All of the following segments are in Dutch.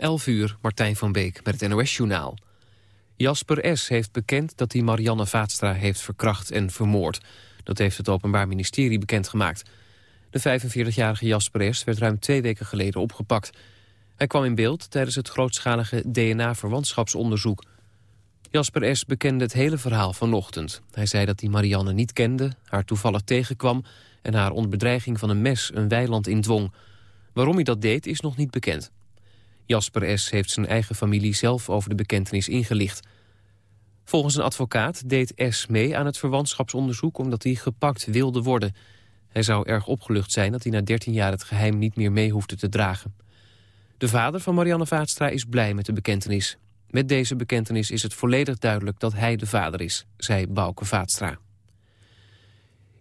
11 uur, Martijn van Beek met het NOS-journaal. Jasper S. heeft bekend dat hij Marianne Vaatstra heeft verkracht en vermoord. Dat heeft het Openbaar Ministerie bekendgemaakt. De 45-jarige Jasper S. werd ruim twee weken geleden opgepakt. Hij kwam in beeld tijdens het grootschalige DNA-verwantschapsonderzoek. Jasper S. bekende het hele verhaal vanochtend. Hij zei dat hij Marianne niet kende, haar toevallig tegenkwam... en haar onder bedreiging van een mes een weiland indwong. Waarom hij dat deed is nog niet bekend. Jasper S. heeft zijn eigen familie zelf over de bekentenis ingelicht. Volgens een advocaat deed S. mee aan het verwantschapsonderzoek... omdat hij gepakt wilde worden. Hij zou erg opgelucht zijn dat hij na 13 jaar het geheim niet meer mee hoefde te dragen. De vader van Marianne Vaatstra is blij met de bekentenis. Met deze bekentenis is het volledig duidelijk dat hij de vader is, zei Bouke Vaatstra.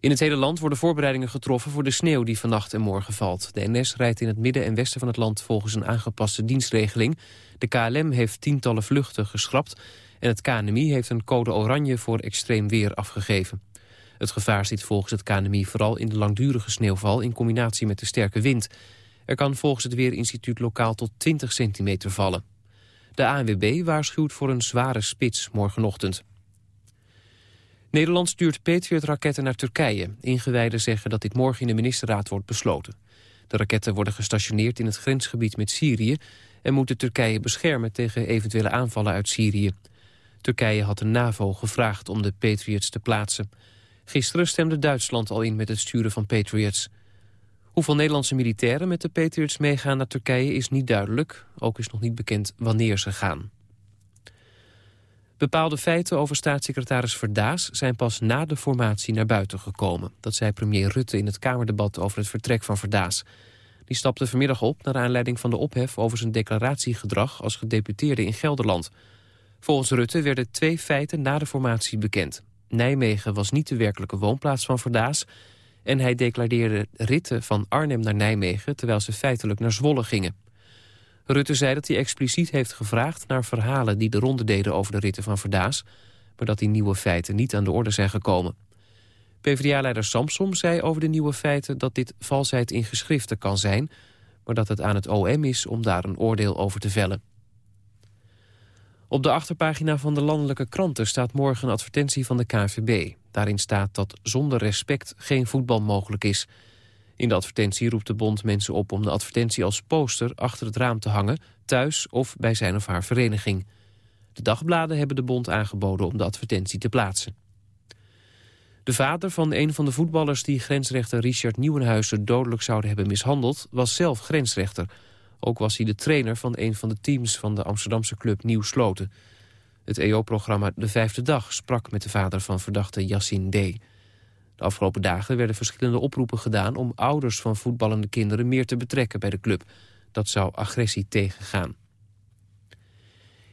In het hele land worden voorbereidingen getroffen voor de sneeuw die vannacht en morgen valt. De NS rijdt in het midden en westen van het land volgens een aangepaste dienstregeling. De KLM heeft tientallen vluchten geschrapt en het KNMI heeft een code oranje voor extreem weer afgegeven. Het gevaar zit volgens het KNMI vooral in de langdurige sneeuwval in combinatie met de sterke wind. Er kan volgens het Weerinstituut lokaal tot 20 centimeter vallen. De ANWB waarschuwt voor een zware spits morgenochtend. Nederland stuurt Patriot-raketten naar Turkije. Ingewijden zeggen dat dit morgen in de ministerraad wordt besloten. De raketten worden gestationeerd in het grensgebied met Syrië... en moeten Turkije beschermen tegen eventuele aanvallen uit Syrië. Turkije had de NAVO gevraagd om de Patriots te plaatsen. Gisteren stemde Duitsland al in met het sturen van Patriots. Hoeveel Nederlandse militairen met de Patriots meegaan naar Turkije is niet duidelijk. Ook is nog niet bekend wanneer ze gaan. Bepaalde feiten over staatssecretaris Verdaas zijn pas na de formatie naar buiten gekomen. Dat zei premier Rutte in het Kamerdebat over het vertrek van Verdaas. Die stapte vanmiddag op naar aanleiding van de ophef over zijn declaratiegedrag als gedeputeerde in Gelderland. Volgens Rutte werden twee feiten na de formatie bekend. Nijmegen was niet de werkelijke woonplaats van Verdaas... en hij declareerde ritten van Arnhem naar Nijmegen... terwijl ze feitelijk naar Zwolle gingen. Rutte zei dat hij expliciet heeft gevraagd naar verhalen die de ronde deden over de ritten van Verdaas, maar dat die nieuwe feiten niet aan de orde zijn gekomen. PvdA-leider Samsom zei over de nieuwe feiten dat dit valsheid in geschriften kan zijn, maar dat het aan het OM is om daar een oordeel over te vellen. Op de achterpagina van de landelijke kranten staat morgen een advertentie van de KVB. Daarin staat dat zonder respect geen voetbal mogelijk is. In de advertentie roept de bond mensen op om de advertentie als poster achter het raam te hangen, thuis of bij zijn of haar vereniging. De dagbladen hebben de bond aangeboden om de advertentie te plaatsen. De vader van een van de voetballers die grensrechter Richard Nieuwenhuizen dodelijk zouden hebben mishandeld, was zelf grensrechter. Ook was hij de trainer van een van de teams van de Amsterdamse club Nieuw Sloten. Het EO-programma De Vijfde Dag sprak met de vader van verdachte Yassin D. De afgelopen dagen werden verschillende oproepen gedaan... om ouders van voetballende kinderen meer te betrekken bij de club. Dat zou agressie tegengaan.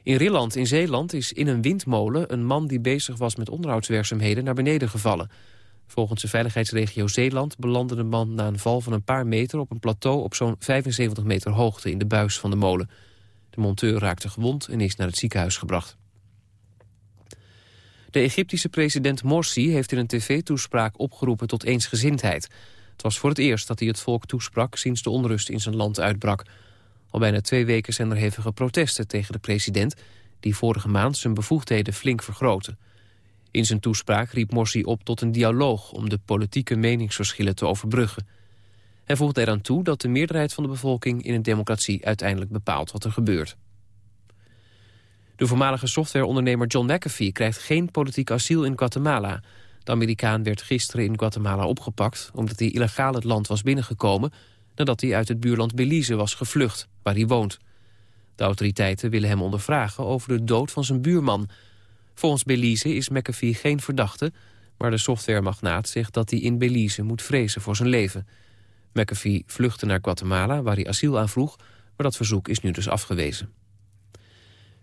In Rilland in Zeeland is in een windmolen een man die bezig was met onderhoudswerkzaamheden naar beneden gevallen. Volgens de veiligheidsregio Zeeland belandde de man na een val van een paar meter op een plateau op zo'n 75 meter hoogte in de buis van de molen. De monteur raakte gewond en is naar het ziekenhuis gebracht. De Egyptische president Morsi heeft in een tv-toespraak opgeroepen tot eensgezindheid. Het was voor het eerst dat hij het volk toesprak sinds de onrust in zijn land uitbrak. Al bijna twee weken zijn er hevige protesten tegen de president... die vorige maand zijn bevoegdheden flink vergroten. In zijn toespraak riep Morsi op tot een dialoog... om de politieke meningsverschillen te overbruggen. Hij voegde eraan toe dat de meerderheid van de bevolking... in een democratie uiteindelijk bepaalt wat er gebeurt. De voormalige softwareondernemer John McAfee krijgt geen politiek asiel in Guatemala. De Amerikaan werd gisteren in Guatemala opgepakt... omdat hij illegaal het land was binnengekomen... nadat hij uit het buurland Belize was gevlucht, waar hij woont. De autoriteiten willen hem ondervragen over de dood van zijn buurman. Volgens Belize is McAfee geen verdachte... maar de softwaremagnaat zegt dat hij in Belize moet vrezen voor zijn leven. McAfee vluchtte naar Guatemala, waar hij asiel aanvroeg... maar dat verzoek is nu dus afgewezen.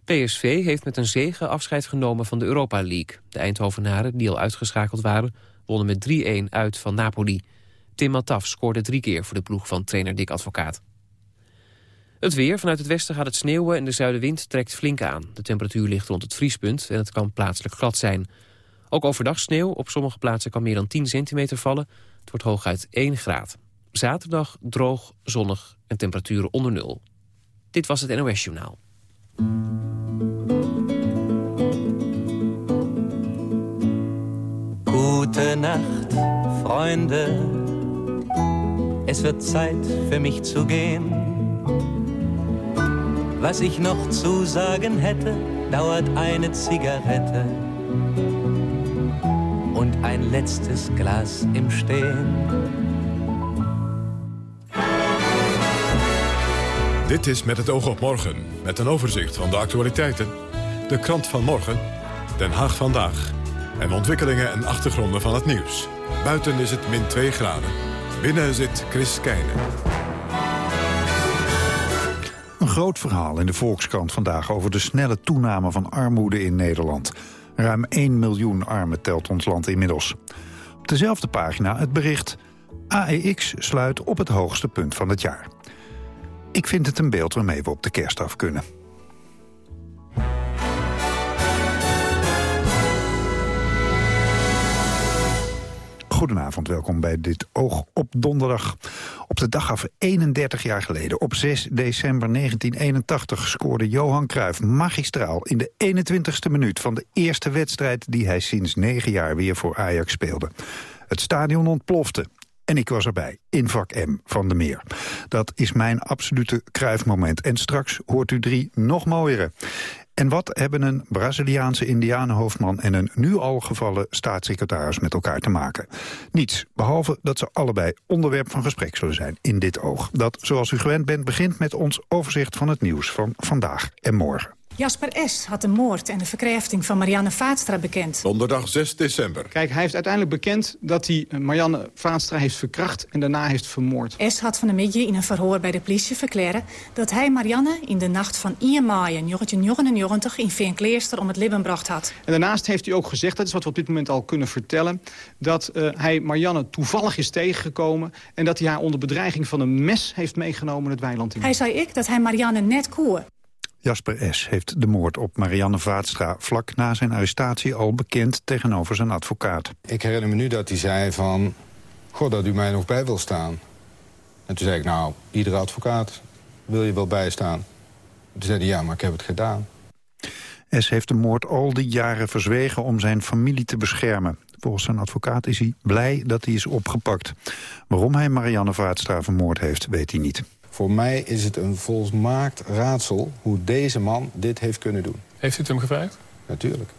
PSV heeft met een zege afscheid genomen van de Europa League. De Eindhovenaren, die al uitgeschakeld waren, wonnen met 3-1 uit van Napoli. Tim Mataf scoorde drie keer voor de ploeg van trainer Dick Advocaat. Het weer. Vanuit het westen gaat het sneeuwen en de zuidenwind trekt flink aan. De temperatuur ligt rond het vriespunt en het kan plaatselijk glad zijn. Ook overdag sneeuw. Op sommige plaatsen kan meer dan 10 centimeter vallen. Het wordt hooguit 1 graad. Zaterdag droog, zonnig en temperaturen onder nul. Dit was het NOS Journaal. Gute Nacht, Freunde. Es wird Zeit für mich zu gehen. Was ich noch zu sagen hätte, dauert eine Zigarette und ein letztes Glas im Stehen. Dit is Met het oog op morgen, met een overzicht van de actualiteiten. De krant van morgen, Den Haag vandaag. En ontwikkelingen en achtergronden van het nieuws. Buiten is het min 2 graden. Binnen zit Chris Keijnen. Een groot verhaal in de Volkskrant vandaag over de snelle toename van armoede in Nederland. Ruim 1 miljoen armen telt ons land inmiddels. Op dezelfde pagina het bericht... AEX sluit op het hoogste punt van het jaar. Ik vind het een beeld waarmee we op de kerst af kunnen. Goedenavond, welkom bij dit Oog op donderdag. Op de dag af 31 jaar geleden, op 6 december 1981... scoorde Johan Cruijff magistraal in de 21ste minuut... van de eerste wedstrijd die hij sinds negen jaar weer voor Ajax speelde. Het stadion ontplofte. En ik was erbij, in vak M van de Meer. Dat is mijn absolute kruifmoment. En straks hoort u drie nog mooiere. En wat hebben een Braziliaanse indianenhoofdman... en een nu al gevallen staatssecretaris met elkaar te maken? Niets, behalve dat ze allebei onderwerp van gesprek zullen zijn in dit oog. Dat, zoals u gewend bent, begint met ons overzicht van het nieuws van vandaag en morgen. Jasper S. had de moord en de verkrachting van Marianne Vaatstra bekend. Donderdag 6 december. Kijk, hij heeft uiteindelijk bekend dat hij Marianne Vaatstra heeft verkracht en daarna heeft vermoord. S. had van de middag in een verhoor bij de politie verklaren dat hij Marianne in de nacht van 1 maai 1999 in Veenkleerster om het leven bracht had. En daarnaast heeft hij ook gezegd, dat is wat we op dit moment al kunnen vertellen, dat uh, hij Marianne toevallig is tegengekomen en dat hij haar onder bedreiging van een mes heeft meegenomen het weiland in. Hij zei ik dat hij Marianne net koer. Jasper S. heeft de moord op Marianne Vaatstra vlak na zijn arrestatie al bekend tegenover zijn advocaat. Ik herinner me nu dat hij zei van, god dat u mij nog bij wil staan. En toen zei ik, nou, iedere advocaat wil je wel bijstaan. Toen zei hij, ja, maar ik heb het gedaan. S. heeft de moord al die jaren verzwegen om zijn familie te beschermen. Volgens zijn advocaat is hij blij dat hij is opgepakt. Waarom hij Marianne Vaatstra vermoord heeft, weet hij niet. Voor mij is het een volmaakt raadsel hoe deze man dit heeft kunnen doen. Heeft u het hem gevraagd? Natuurlijk.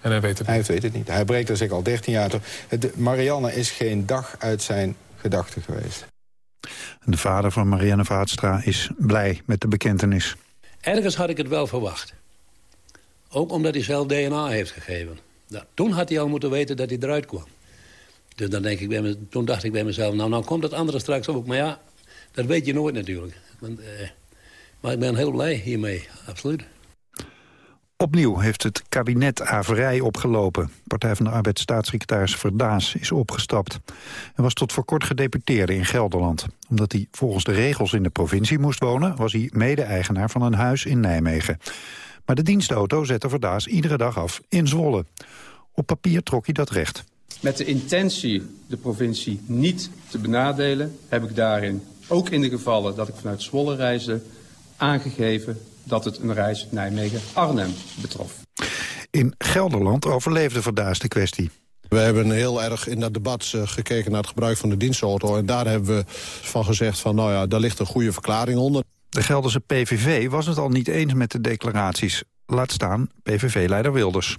En hij weet het hij niet? Hij weet het niet. Hij breekt er zich al 13 jaar door. Marianne is geen dag uit zijn gedachten geweest. De vader van Marianne Vaatstra is blij met de bekentenis. Ergens had ik het wel verwacht. Ook omdat hij zelf DNA heeft gegeven. Nou, toen had hij al moeten weten dat hij eruit kwam. Dus dan denk ik bij me, toen dacht ik bij mezelf, nou, nou komt het andere straks ook. Maar ja, dat weet je nooit natuurlijk. Want, eh, maar ik ben heel blij hiermee, absoluut. Opnieuw heeft het kabinet averij opgelopen. Partij van de Arbeid staatssecretaris Verdaas is opgestapt. Hij was tot voor kort gedeputeerde in Gelderland. Omdat hij volgens de regels in de provincie moest wonen... was hij mede-eigenaar van een huis in Nijmegen. Maar de dienstauto zette Verdaas iedere dag af in Zwolle. Op papier trok hij dat recht. Met de intentie de provincie niet te benadelen... heb ik daarin ook in de gevallen dat ik vanuit Zwolle reisde, aangegeven dat het een reis Nijmegen-Arnhem betrof. In Gelderland overleefde Verdaas de kwestie. We hebben heel erg in dat debat uh, gekeken naar het gebruik van de dienstauto. En daar hebben we van gezegd van, nou ja, daar ligt een goede verklaring onder. De Gelderse PVV was het al niet eens met de declaraties. Laat staan PVV-leider Wilders.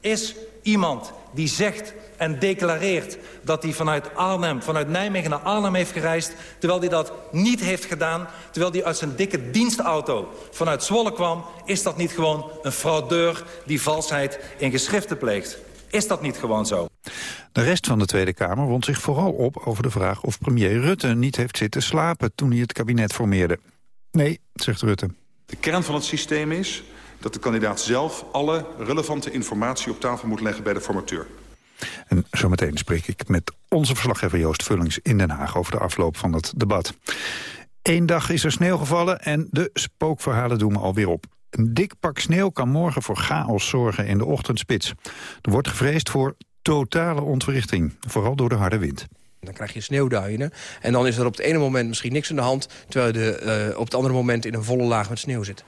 Is iemand die zegt en declareert dat hij vanuit Arnhem, vanuit Nijmegen naar Arnhem heeft gereisd... terwijl hij dat niet heeft gedaan, terwijl hij uit zijn dikke dienstauto vanuit Zwolle kwam... is dat niet gewoon een fraudeur die valsheid in geschriften pleegt? Is dat niet gewoon zo? De rest van de Tweede Kamer wond zich vooral op over de vraag of premier Rutte niet heeft zitten slapen toen hij het kabinet formeerde. Nee, zegt Rutte. De kern van het systeem is dat de kandidaat zelf alle relevante informatie op tafel moet leggen bij de formateur. En zometeen spreek ik met onze verslaggever Joost Vullings in Den Haag over de afloop van het debat. Eén dag is er sneeuw gevallen en de spookverhalen doen me alweer op. Een dik pak sneeuw kan morgen voor chaos zorgen in de ochtendspits. Er wordt gevreesd voor totale ontwrichting, vooral door de harde wind. Dan krijg je sneeuwduinen. En dan is er op het ene moment misschien niks aan de hand... terwijl je de, op het andere moment in een volle laag met sneeuw zit.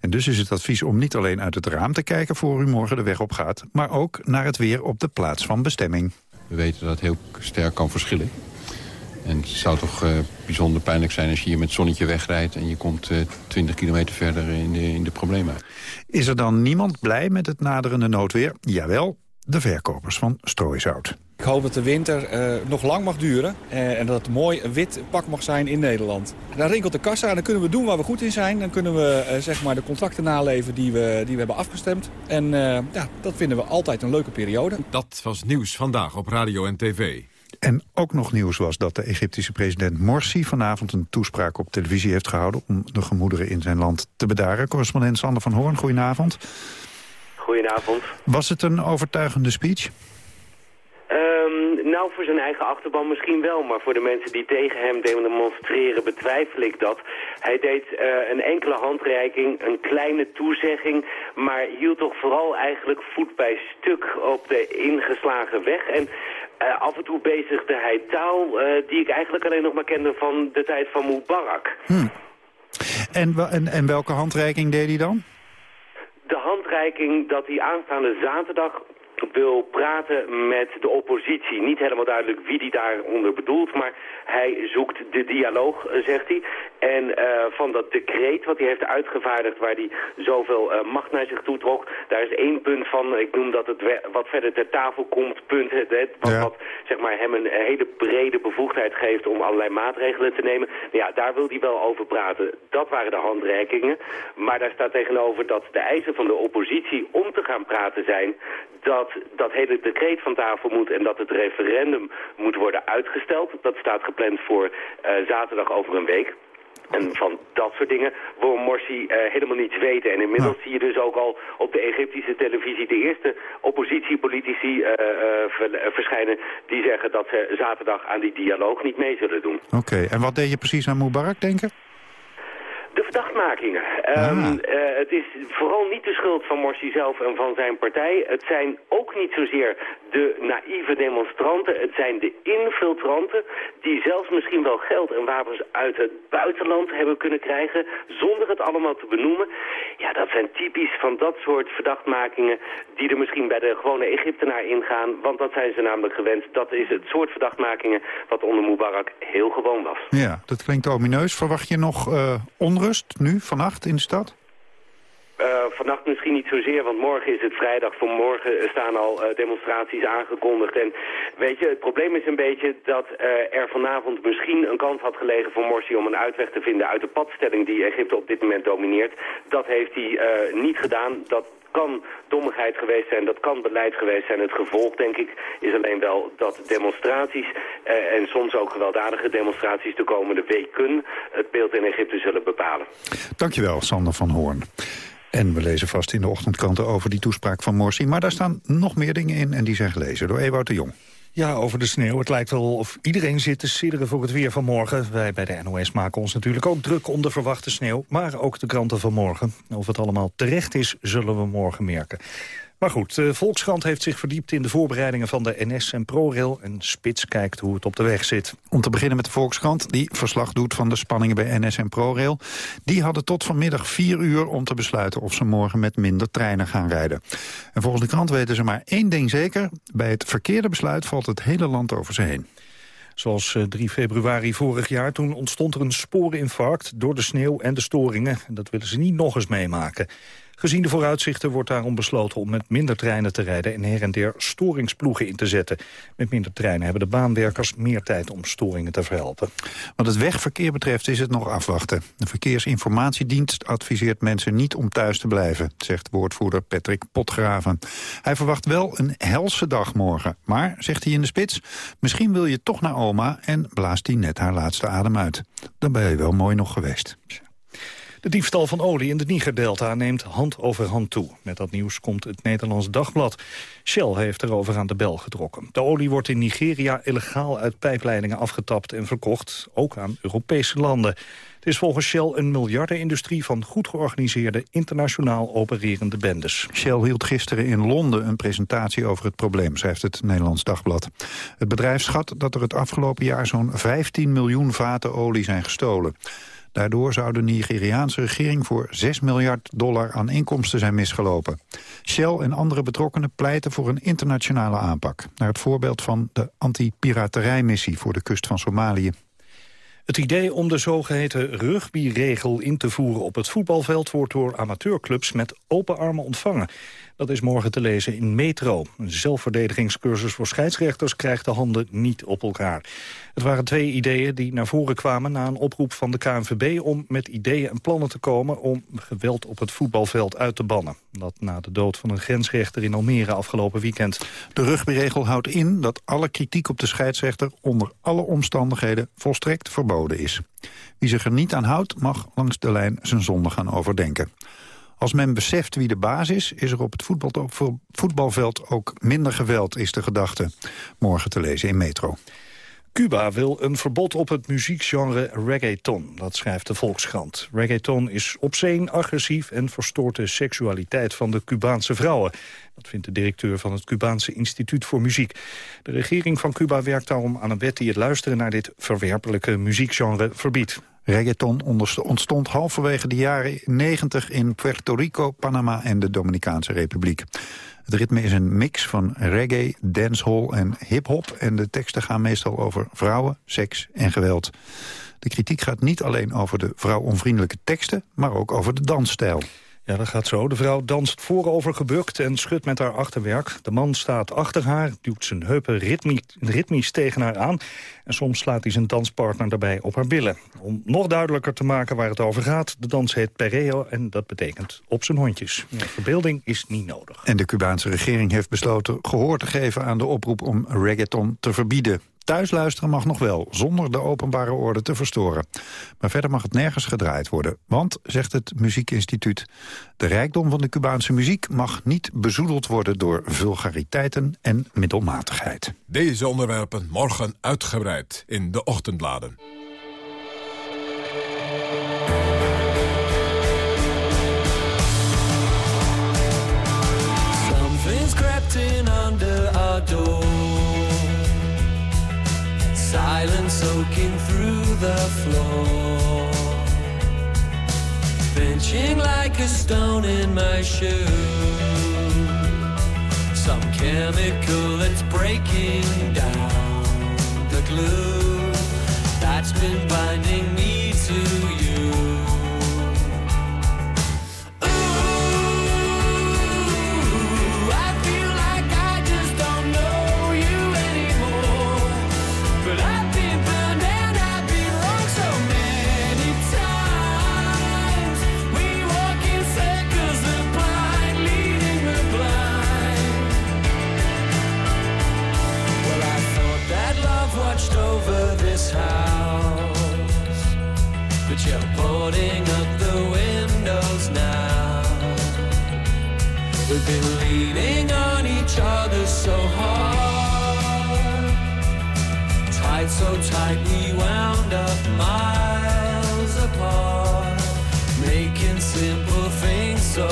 En dus is het advies om niet alleen uit het raam te kijken... voor u morgen de weg op gaat, maar ook naar het weer op de plaats van bestemming. We weten dat het heel sterk kan verschillen. En het zou toch uh, bijzonder pijnlijk zijn als je hier met zonnetje wegrijdt... en je komt uh, 20 kilometer verder in de, in de problemen Is er dan niemand blij met het naderende noodweer? Jawel, de verkopers van strooisout. Ik hoop dat de winter uh, nog lang mag duren uh, en dat het mooi een wit pak mag zijn in Nederland. Dan rinkelt de kassa en dan kunnen we doen waar we goed in zijn. Dan kunnen we uh, zeg maar de contracten naleven die we, die we hebben afgestemd. En ja, dat vinden we altijd een leuke periode. Dat was nieuws vandaag op radio en tv. En ook nog nieuws was dat de Egyptische president Morsi vanavond een toespraak op televisie heeft gehouden om de gemoederen in zijn land te bedaren. Correspondent Sander van Hoorn, goedenavond. Goedenavond. Was het een overtuigende speech? Um, nou, voor zijn eigen achterban misschien wel, maar voor de mensen die tegen hem demonstreren betwijfel ik dat. Hij deed uh, een enkele handreiking, een kleine toezegging, maar hield toch vooral eigenlijk voet bij stuk op de ingeslagen weg. En uh, af en toe bezigde hij taal uh, die ik eigenlijk alleen nog maar kende van de tijd van Mubarak. Hmm. En, en, en welke handreiking deed hij dan? De handreiking dat hij aanstaande zaterdag wil praten met de oppositie. Niet helemaal duidelijk wie die daaronder bedoelt, maar hij zoekt de dialoog, zegt hij. En uh, van dat decreet wat hij heeft uitgevaardigd, waar hij zoveel uh, macht naar zich toe trok, daar is één punt van, ik noem dat het wat verder ter tafel komt, punt, het, wat, ja. wat zeg maar, hem een hele brede bevoegdheid geeft om allerlei maatregelen te nemen. Ja, daar wil hij wel over praten. Dat waren de handreikingen. Maar daar staat tegenover dat de eisen van de oppositie om te gaan praten zijn dat dat hele decreet van tafel moet en dat het referendum moet worden uitgesteld. Dat staat gepland voor uh, zaterdag over een week. En van dat soort dingen wil Morsi uh, helemaal niets weten. En inmiddels zie je dus ook al op de Egyptische televisie de eerste oppositiepolitici uh, uh, verschijnen... die zeggen dat ze zaterdag aan die dialoog niet mee zullen doen. Oké, okay. en wat deed je precies aan Mubarak denken? De verdachtmakingen. Ah. Um, uh, het is vooral niet de schuld van Morsi zelf en van zijn partij. Het zijn ook niet zozeer de naïeve demonstranten. Het zijn de infiltranten die zelfs misschien wel geld en wapens uit het buitenland hebben kunnen krijgen... zonder het allemaal te benoemen. Ja, dat zijn typisch van dat soort verdachtmakingen die er misschien bij de gewone Egyptenaar ingaan. Want dat zijn ze namelijk gewend. Dat is het soort verdachtmakingen wat onder Mubarak heel gewoon was. Ja, dat klinkt omineus. Verwacht je nog uh, onrust nu, vannacht in de stad? Uh, vannacht misschien niet zozeer, want morgen is het vrijdag. Voor morgen staan al uh, demonstraties aangekondigd. En weet je, het probleem is een beetje dat uh, er vanavond misschien een kans had gelegen voor Morsi om een uitweg te vinden uit de padstelling die Egypte op dit moment domineert. Dat heeft hij niet gedaan. Dat kan dommigheid geweest zijn, dat kan beleid geweest zijn. Het gevolg, denk ik, is alleen wel dat demonstraties uh, en soms ook gewelddadige demonstraties de komende weken het beeld in Egypte zullen bepalen. Dankjewel, Sander van Hoorn. En we lezen vast in de ochtendkranten over die toespraak van Morsi. Maar daar staan nog meer dingen in en die zijn gelezen door Ewout de Jong. Ja, over de sneeuw. Het lijkt wel of iedereen zit te sidderen voor het weer van morgen. Wij bij de NOS maken ons natuurlijk ook druk om de verwachte sneeuw. Maar ook de kranten van morgen. Of het allemaal terecht is, zullen we morgen merken. Maar goed, de Volkskrant heeft zich verdiept in de voorbereidingen van de NS en ProRail. En Spits kijkt hoe het op de weg zit. Om te beginnen met de Volkskrant, die verslag doet van de spanningen bij NS en ProRail. Die hadden tot vanmiddag vier uur om te besluiten of ze morgen met minder treinen gaan rijden. En volgens de krant weten ze maar één ding zeker. Bij het verkeerde besluit valt het hele land over ze heen. Zoals 3 februari vorig jaar, toen ontstond er een sporeninfarct door de sneeuw en de storingen. En dat willen ze niet nog eens meemaken. Gezien de vooruitzichten wordt daarom besloten om met minder treinen te rijden... en her en der storingsploegen in te zetten. Met minder treinen hebben de baanwerkers meer tijd om storingen te verhelpen. Wat het wegverkeer betreft is het nog afwachten. De Verkeersinformatiedienst adviseert mensen niet om thuis te blijven... zegt woordvoerder Patrick Potgraven. Hij verwacht wel een helse dag morgen. Maar, zegt hij in de spits, misschien wil je toch naar oma... en blaast hij net haar laatste adem uit. Dan ben je wel mooi nog geweest. De diefstal van olie in de Nigerdelta neemt hand over hand toe. Met dat nieuws komt het Nederlands Dagblad. Shell heeft erover aan de bel getrokken. De olie wordt in Nigeria illegaal uit pijpleidingen afgetapt en verkocht, ook aan Europese landen. Het is volgens Shell een miljardenindustrie van goed georganiseerde internationaal opererende bendes. Shell hield gisteren in Londen een presentatie over het probleem, schrijft het Nederlands Dagblad. Het bedrijf schat dat er het afgelopen jaar zo'n 15 miljoen vaten olie zijn gestolen. Daardoor zou de Nigeriaanse regering voor 6 miljard dollar aan inkomsten zijn misgelopen. Shell en andere betrokkenen pleiten voor een internationale aanpak. Naar het voorbeeld van de anti-piraterijmissie voor de kust van Somalië. Het idee om de zogeheten rugbyregel in te voeren op het voetbalveld... wordt door amateurclubs met open armen ontvangen. Dat is morgen te lezen in Metro. Een zelfverdedigingscursus voor scheidsrechters krijgt de handen niet op elkaar. Het waren twee ideeën die naar voren kwamen na een oproep van de KNVB... om met ideeën en plannen te komen om geweld op het voetbalveld uit te bannen. Dat na de dood van een grensrechter in Almere afgelopen weekend. De rugbyregel houdt in dat alle kritiek op de scheidsrechter... onder alle omstandigheden volstrekt verboden is. Wie zich er niet aan houdt, mag langs de lijn zijn zonde gaan overdenken. Als men beseft wie de baas is, is er op het voetbalveld ook minder geweld, is de gedachte. Morgen te lezen in Metro. Cuba wil een verbod op het muziekgenre reggaeton, dat schrijft de Volkskrant. Reggaeton is obscene, agressief en verstoort de seksualiteit van de Cubaanse vrouwen. Dat vindt de directeur van het Cubaanse Instituut voor Muziek. De regering van Cuba werkt daarom aan een wet die het luisteren naar dit verwerpelijke muziekgenre verbiedt. Reggaeton ontstond halverwege de jaren 90 in Puerto Rico, Panama en de Dominicaanse Republiek. Het ritme is een mix van reggae, dancehall en hip-hop... en de teksten gaan meestal over vrouwen, seks en geweld. De kritiek gaat niet alleen over de vrouwonvriendelijke teksten... maar ook over de dansstijl. Ja, dat gaat zo. De vrouw danst voorover gebukt en schudt met haar achterwerk. De man staat achter haar, duwt zijn heupen ritmisch, tegen haar aan... en soms slaat hij zijn danspartner daarbij op haar billen. Om nog duidelijker te maken waar het over gaat... de dans heet pereo en dat betekent op zijn hondjes. verbeelding is niet nodig. En de Cubaanse regering heeft besloten gehoor te geven aan de oproep... om reggaeton te verbieden. Thuisluisteren mag nog wel, zonder de openbare orde te verstoren. Maar verder mag het nergens gedraaid worden. Want, zegt het Muziekinstituut, de rijkdom van de Cubaanse muziek... mag niet bezoedeld worden door vulgariteiten en middelmatigheid. Deze onderwerpen morgen uitgebreid in de ochtendbladen. Something's crept in under our door silence soaking through the floor. Benching like a stone in my shoe. Some chemical that's breaking down the glue that's been binding me to you. Boarding up the windows now. We've been leaning on each other so hard. Tied so tight we wound up miles apart. Making simple things so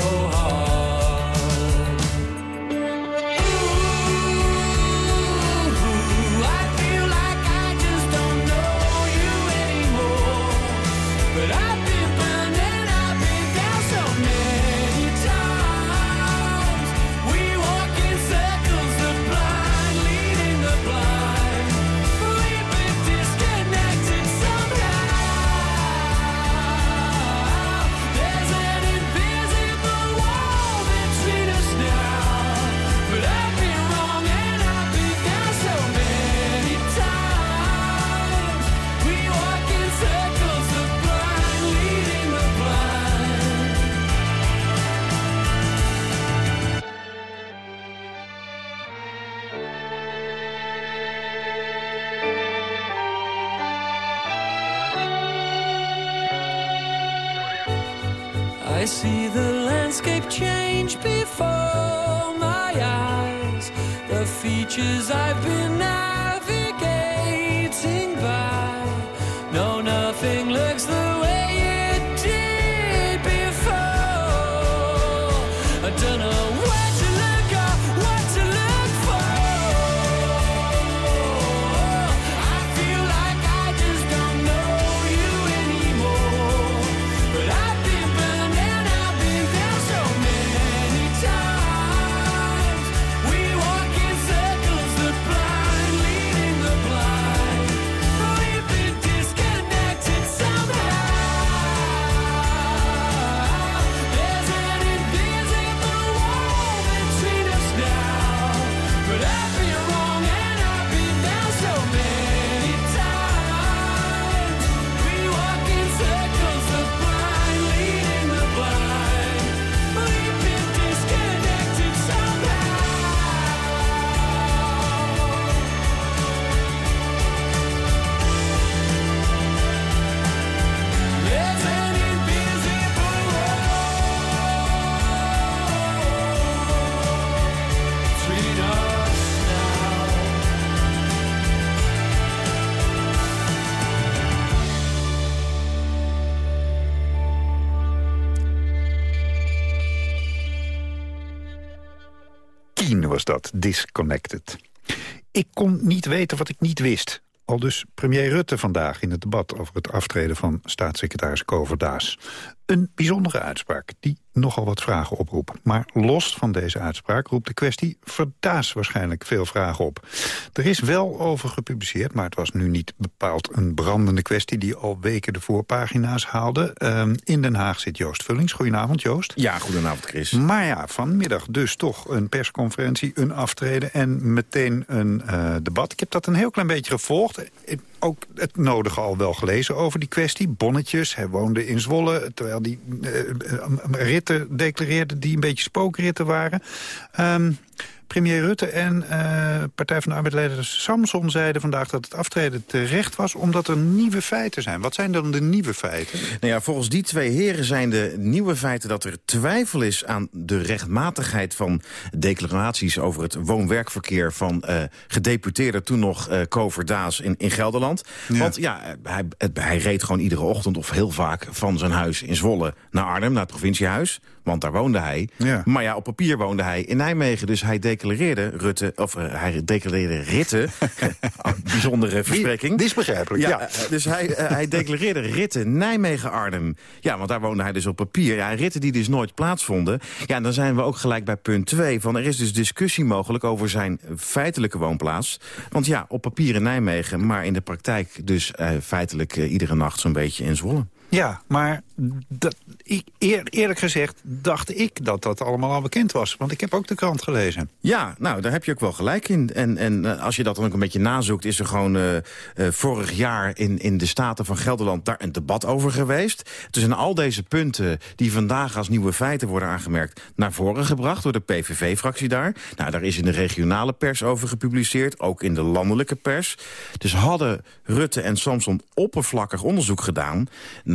was dat, Disconnected. Ik kon niet weten wat ik niet wist. Al dus premier Rutte vandaag in het debat over het aftreden van staatssecretaris Koverdaas. Een bijzondere uitspraak die nogal wat vragen oproept. Maar los van deze uitspraak roept de kwestie Verdaas waarschijnlijk veel vragen op. Er is wel over gepubliceerd, maar het was nu niet bepaald een brandende kwestie... die al weken de voorpagina's haalde. Ehm, in Den Haag zit Joost Vullings. Goedenavond, Joost. Ja, goedenavond, Chris. Maar ja, vanmiddag dus toch een persconferentie, een aftreden... en meteen een eh, debat. Ik heb dat een heel klein beetje gevolgd. Eh, Ook het nodige al wel gelezen over die kwestie. Bonnetjes, hij woonde in Zwolle... terwijl die eh, eh, ritten declareerde die een beetje spookritten waren. Ehm, premier Rutte en eh, Partij van de Arbeid-leider Samson zeiden vandaag dat het aftreden terecht was... omdat er nieuwe feiten zijn. Wat zijn dan de nieuwe feiten? Nou ja, volgens die twee heren zijn de nieuwe feiten dat er twijfel is aan de rechtmatigheid van declaraties over het woon-werkverkeer van eh gedeputeerde toen nog eh Kover Daas in, in Gelderland. Want ja, hij, het- hij reed gewoon iedere ochtend of heel vaak van zijn huis in Zwolle naar Arnhem, naar het provinciehuis. Want daar woonde hij. Ja. Maar ja, op papier woonde hij in Nijmegen. Dus hij declareerde Rutte, of eh, hij declareerde ritten. Bijzondere verspreking. Dit is begrijpelijk, ja. eh, dus hij, eh, hij declareerde ritten Nijmegen-Arnhem. Ja, want daar woonde hij dus op papier. Ja, ritten die dus nooit plaatsvonden. Ja, en dan zijn we ook gelijk bij punt 2. Van er is dus discussie mogelijk over zijn feitelijke woonplaats. Want ja, op papier in Nijmegen, maar in de praktijk dus feitelijk iedere nacht zo'n beetje in Zwolle. Ja, maar dat, ik, eer- eerlijk gezegd dacht ik dat dat allemaal al bekend was. Want ik heb ook de krant gelezen. Ja, nou, daar heb je ook wel gelijk in. En, en eh, als je dat dan ook een beetje nazoekt... is er gewoon eh, eh, vorig jaar in, in de Staten van Gelderland... daar een debat over geweest. Dus zijn al deze punten die vandaag als nieuwe feiten worden aangemerkt... naar voren gebracht door de PVV-fractie daar. Nou, daar is in de regionale pers over gepubliceerd. Ook in de landelijke pers. Dus hadden Rutte en Samson oppervlakkig onderzoek gedaan...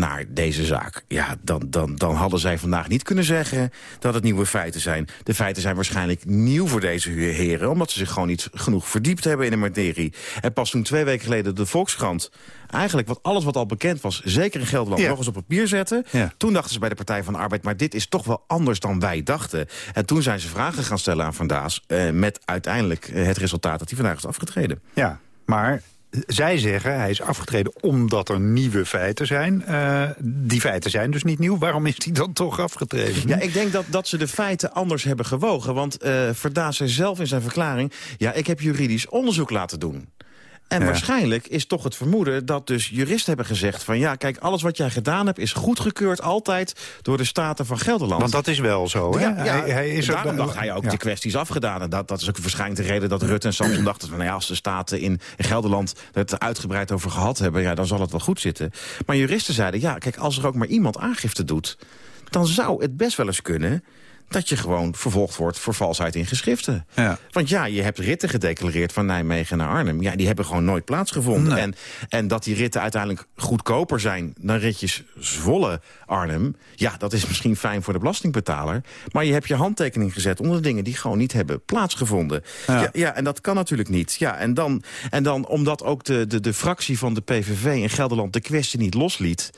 naar deze zaak. Ja, dan, dan, dan hadden zij vandaag niet kunnen zeggen dat het nieuwe feiten zijn. De feiten zijn waarschijnlijk nieuw voor deze heren... omdat ze zich gewoon niet genoeg verdiept hebben in de materie. En pas toen twee weken geleden de Volkskrant... eigenlijk wat alles wat al bekend was, zeker in Gelderland... Ja. nog eens op papier zetten. Ja. Toen dachten ze bij de Partij van de Arbeid... maar dit is toch wel anders dan wij dachten. En toen zijn ze vragen gaan stellen aan Van Daas... eh, met uiteindelijk eh, het resultaat dat hij vandaag is afgetreden. Ja, maar zij zeggen hij is afgetreden omdat er nieuwe feiten zijn. Eh, die feiten zijn dus niet nieuw. Waarom is hij dan toch afgetreden? Ja, ik denk dat, dat ze de feiten anders hebben gewogen. Want eh Verdaas zelf in zijn verklaring... ja, ik heb juridisch onderzoek laten doen. En Ja. waarschijnlijk is toch het vermoeden dat dus juristen hebben gezegd... van ja, kijk, alles wat jij gedaan hebt is goedgekeurd altijd... door de Staten van Gelderland. Want dat is wel zo, hè? Ja, ja, hij, hij is daarom dacht hij ook, Ja. de kwestie is afgedaan. En dat, dat is ook waarschijnlijk de reden dat Rutte en Samson dachten... van nou ja, als de Staten in Gelderland het uitgebreid over gehad hebben... ja, dan zal het wel goed zitten. Maar juristen zeiden, ja, kijk, als er ook maar iemand aangifte doet... dan zou het best wel eens kunnen dat je gewoon vervolgd wordt voor valsheid in geschriften. Ja. Want ja, je hebt ritten gedeclareerd van Nijmegen naar Arnhem. Ja, die hebben gewoon nooit plaatsgevonden. Nee. En, en dat die ritten uiteindelijk goedkoper zijn dan ritjes Zwolle-Arnhem... ja, dat is misschien fijn voor de belastingbetaler. Maar je hebt je handtekening gezet onder dingen die gewoon niet hebben plaatsgevonden. Ja. Ja, ja, en dat kan natuurlijk niet. Ja, en dan, en dan omdat ook de, de, de fractie van de PVV in Gelderland de kwestie niet losliet...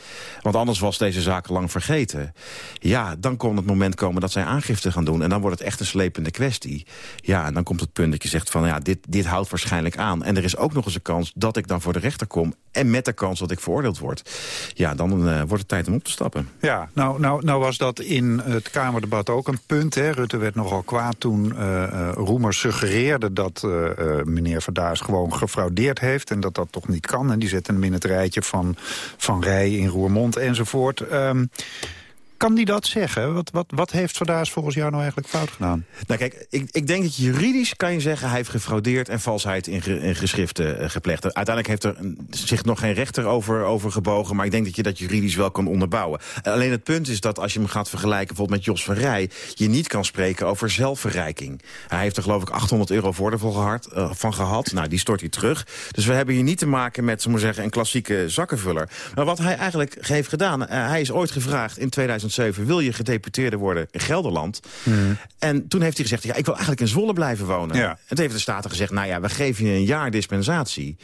want anders was deze zaak lang vergeten... ja, dan kon het moment komen dat zij aangifte gaan doen... en dan wordt het echt een slepende kwestie. Ja, en dan komt het punt dat je zegt van... ja, dit, dit houdt waarschijnlijk aan. En er is ook nog eens een kans dat ik dan voor de rechter kom... en met de kans dat ik veroordeeld word. Ja, dan eh, wordt het tijd om op te stappen. Ja, nou, nou, nou was dat in het Kamerdebat ook een punt. Hè. Rutte werd nogal kwaad toen eh, Roemer suggereerde... dat eh, meneer Verdaas gewoon gefraudeerd heeft... en dat dat toch niet kan. En die zette hem in het rijtje van, van Rij in Roermond enzovoort. Ehm, kan die dat zeggen? Wat, wat, wat heeft Verdaas volgens jou nou eigenlijk fout gedaan? Nou kijk, ik, ik denk dat juridisch kan je zeggen... hij heeft gefraudeerd en valsheid in, in geschriften eh, gepleegd. Uiteindelijk heeft er zich nog geen rechter over, over gebogen... maar ik denk dat je dat juridisch wel kan onderbouwen. Alleen het punt is dat als je hem gaat vergelijken... bijvoorbeeld met Jos van Rij... je niet kan spreken over zelfverrijking. Hij heeft er geloof ik 800 euro voordeel eh, van gehad. Nou, die stort hij terug. Dus we hebben hier niet te maken met we zeggen, een klassieke zakkenvuller. Maar wat hij eigenlijk heeft gedaan... eh, hij is ooit gevraagd in 2007... wil je gedeputeerde worden in Gelderland? En toen heeft hij gezegd, ja, ik wil eigenlijk in Zwolle blijven wonen. Ja. En toen heeft de Staten gezegd, nou ja, we geven je een jaar dispensatie.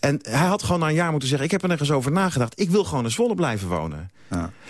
En hij had gewoon na een jaar moeten zeggen, ik heb er nog eens over nagedacht. Ik wil gewoon in Zwolle blijven wonen.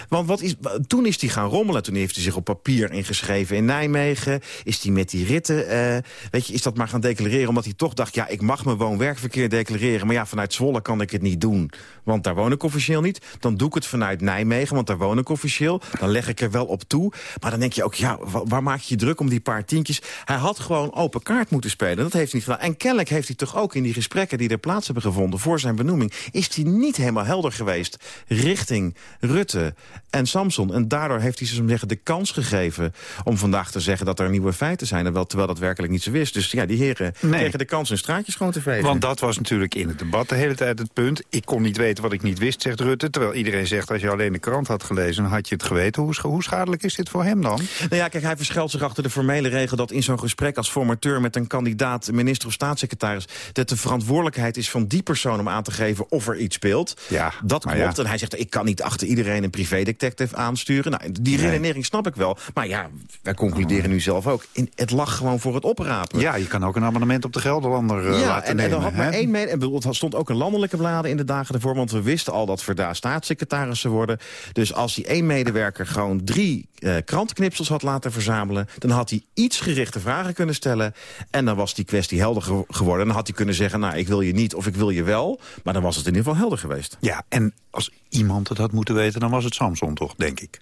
Want wat is, toen is hij gaan rommelen. Toen heeft hij zich op papier ingeschreven in Nijmegen. Is hij met die ritten, eh, weet je, is dat maar gaan declareren... omdat hij toch dacht, ja, ik mag mijn woon-werkverkeer declareren... maar ja, vanuit Zwolle kan ik het niet doen. Want daar woon ik officieel niet. Dan doe ik het vanuit Nijmegen, want daar woon ik officieel. Dan leg ik er wel op toe. Maar dan denk je ook, ja, wa- waar maak je je druk om die paar tientjes? Hij had gewoon open kaart moeten spelen. Dat heeft hij niet gedaan. En kennelijk heeft hij toch ook in die gesprekken die er plaats hebben gevonden... voor zijn benoeming, is hij niet helemaal helder geweest... richting Rutte en Samson. En daardoor heeft hij ze zeggen, de kans gegeven... om vandaag te zeggen dat er nieuwe feiten zijn... terwijl, terwijl dat werkelijk niet zo is. Dus ja, die heren Nee. kregen de kans hun straatjes gewoon te vegen. Want dat was natuurlijk in het debat de hele tijd het punt. Ik kon niet weten wat ik niet wist, zegt Rutte. Terwijl iedereen zegt, als je alleen de krant had gelezen... dan had je het geweten. Hoe, hoe schadelijk is dit voor hem dan? Nou ja, kijk, hij verschuilt zich achter de formele regel... dat in zo'n gesprek als formateur met een kandidaat... minister of staatssecretaris... dat de verantwoordelijkheid is van die persoon om aan te geven... of er iets speelt. Ja, dat klopt. ja. En hij zegt, ik kan niet achter iedereen een privédetective aansturen. Nou, die Nee. redenering snap ik wel. Maar ja, wij concluderen nu zelf ook. In, het lag gewoon voor het oprapen. Ja, je kan ook een abonnement op de Gelderlander eh, ja, laten en, en nemen. er had maar één mede. En er stond ook een landelijke bladen in de dagen ervoor. Want we wisten al dat Verda staatssecretaris zou worden. Dus als die één medewerker gewoon drie eh, krantenknipsels had laten verzamelen... dan had hij iets gerichte vragen kunnen stellen. En dan was die kwestie helder ge- geworden. Dan had hij kunnen zeggen, nou, ik wil je niet of ik wil je wel. Maar dan was het in ieder geval helder geweest. Ja, en als iemand het had moeten weten, dan was het Samson toch, denk ik.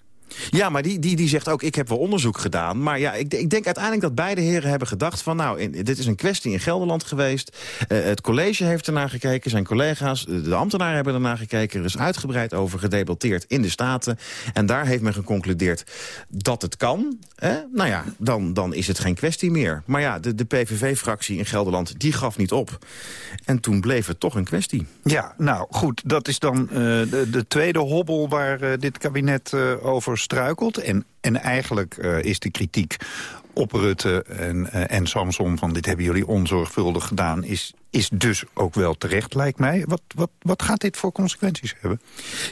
Ja, maar die, die, die zegt ook, ik heb wel onderzoek gedaan. Maar ja, ik, ik denk uiteindelijk dat beide heren hebben gedacht van... nou, dit is een kwestie in Gelderland geweest. Eh, het college heeft ernaar gekeken, zijn collega's, de ambtenaren hebben ernaar gekeken. Er is uitgebreid over gedebatteerd in de Staten. En daar heeft men geconcludeerd dat het kan. Hè? Nou ja, dan, dan is het geen kwestie meer. Maar ja, de, de PVV-fractie in Gelderland, die gaf niet op. En toen bleef het toch een kwestie. Ja, nou goed, dat is dan eh, de, de tweede hobbel waar eh, dit kabinet over struikelt. En, en eigenlijk eh, is de kritiek op Rutte en, eh, en Samson van dit hebben jullie onzorgvuldig gedaan... is, is dus ook wel terecht, lijkt mij. Wat, wat, wat gaat dit voor consequenties hebben?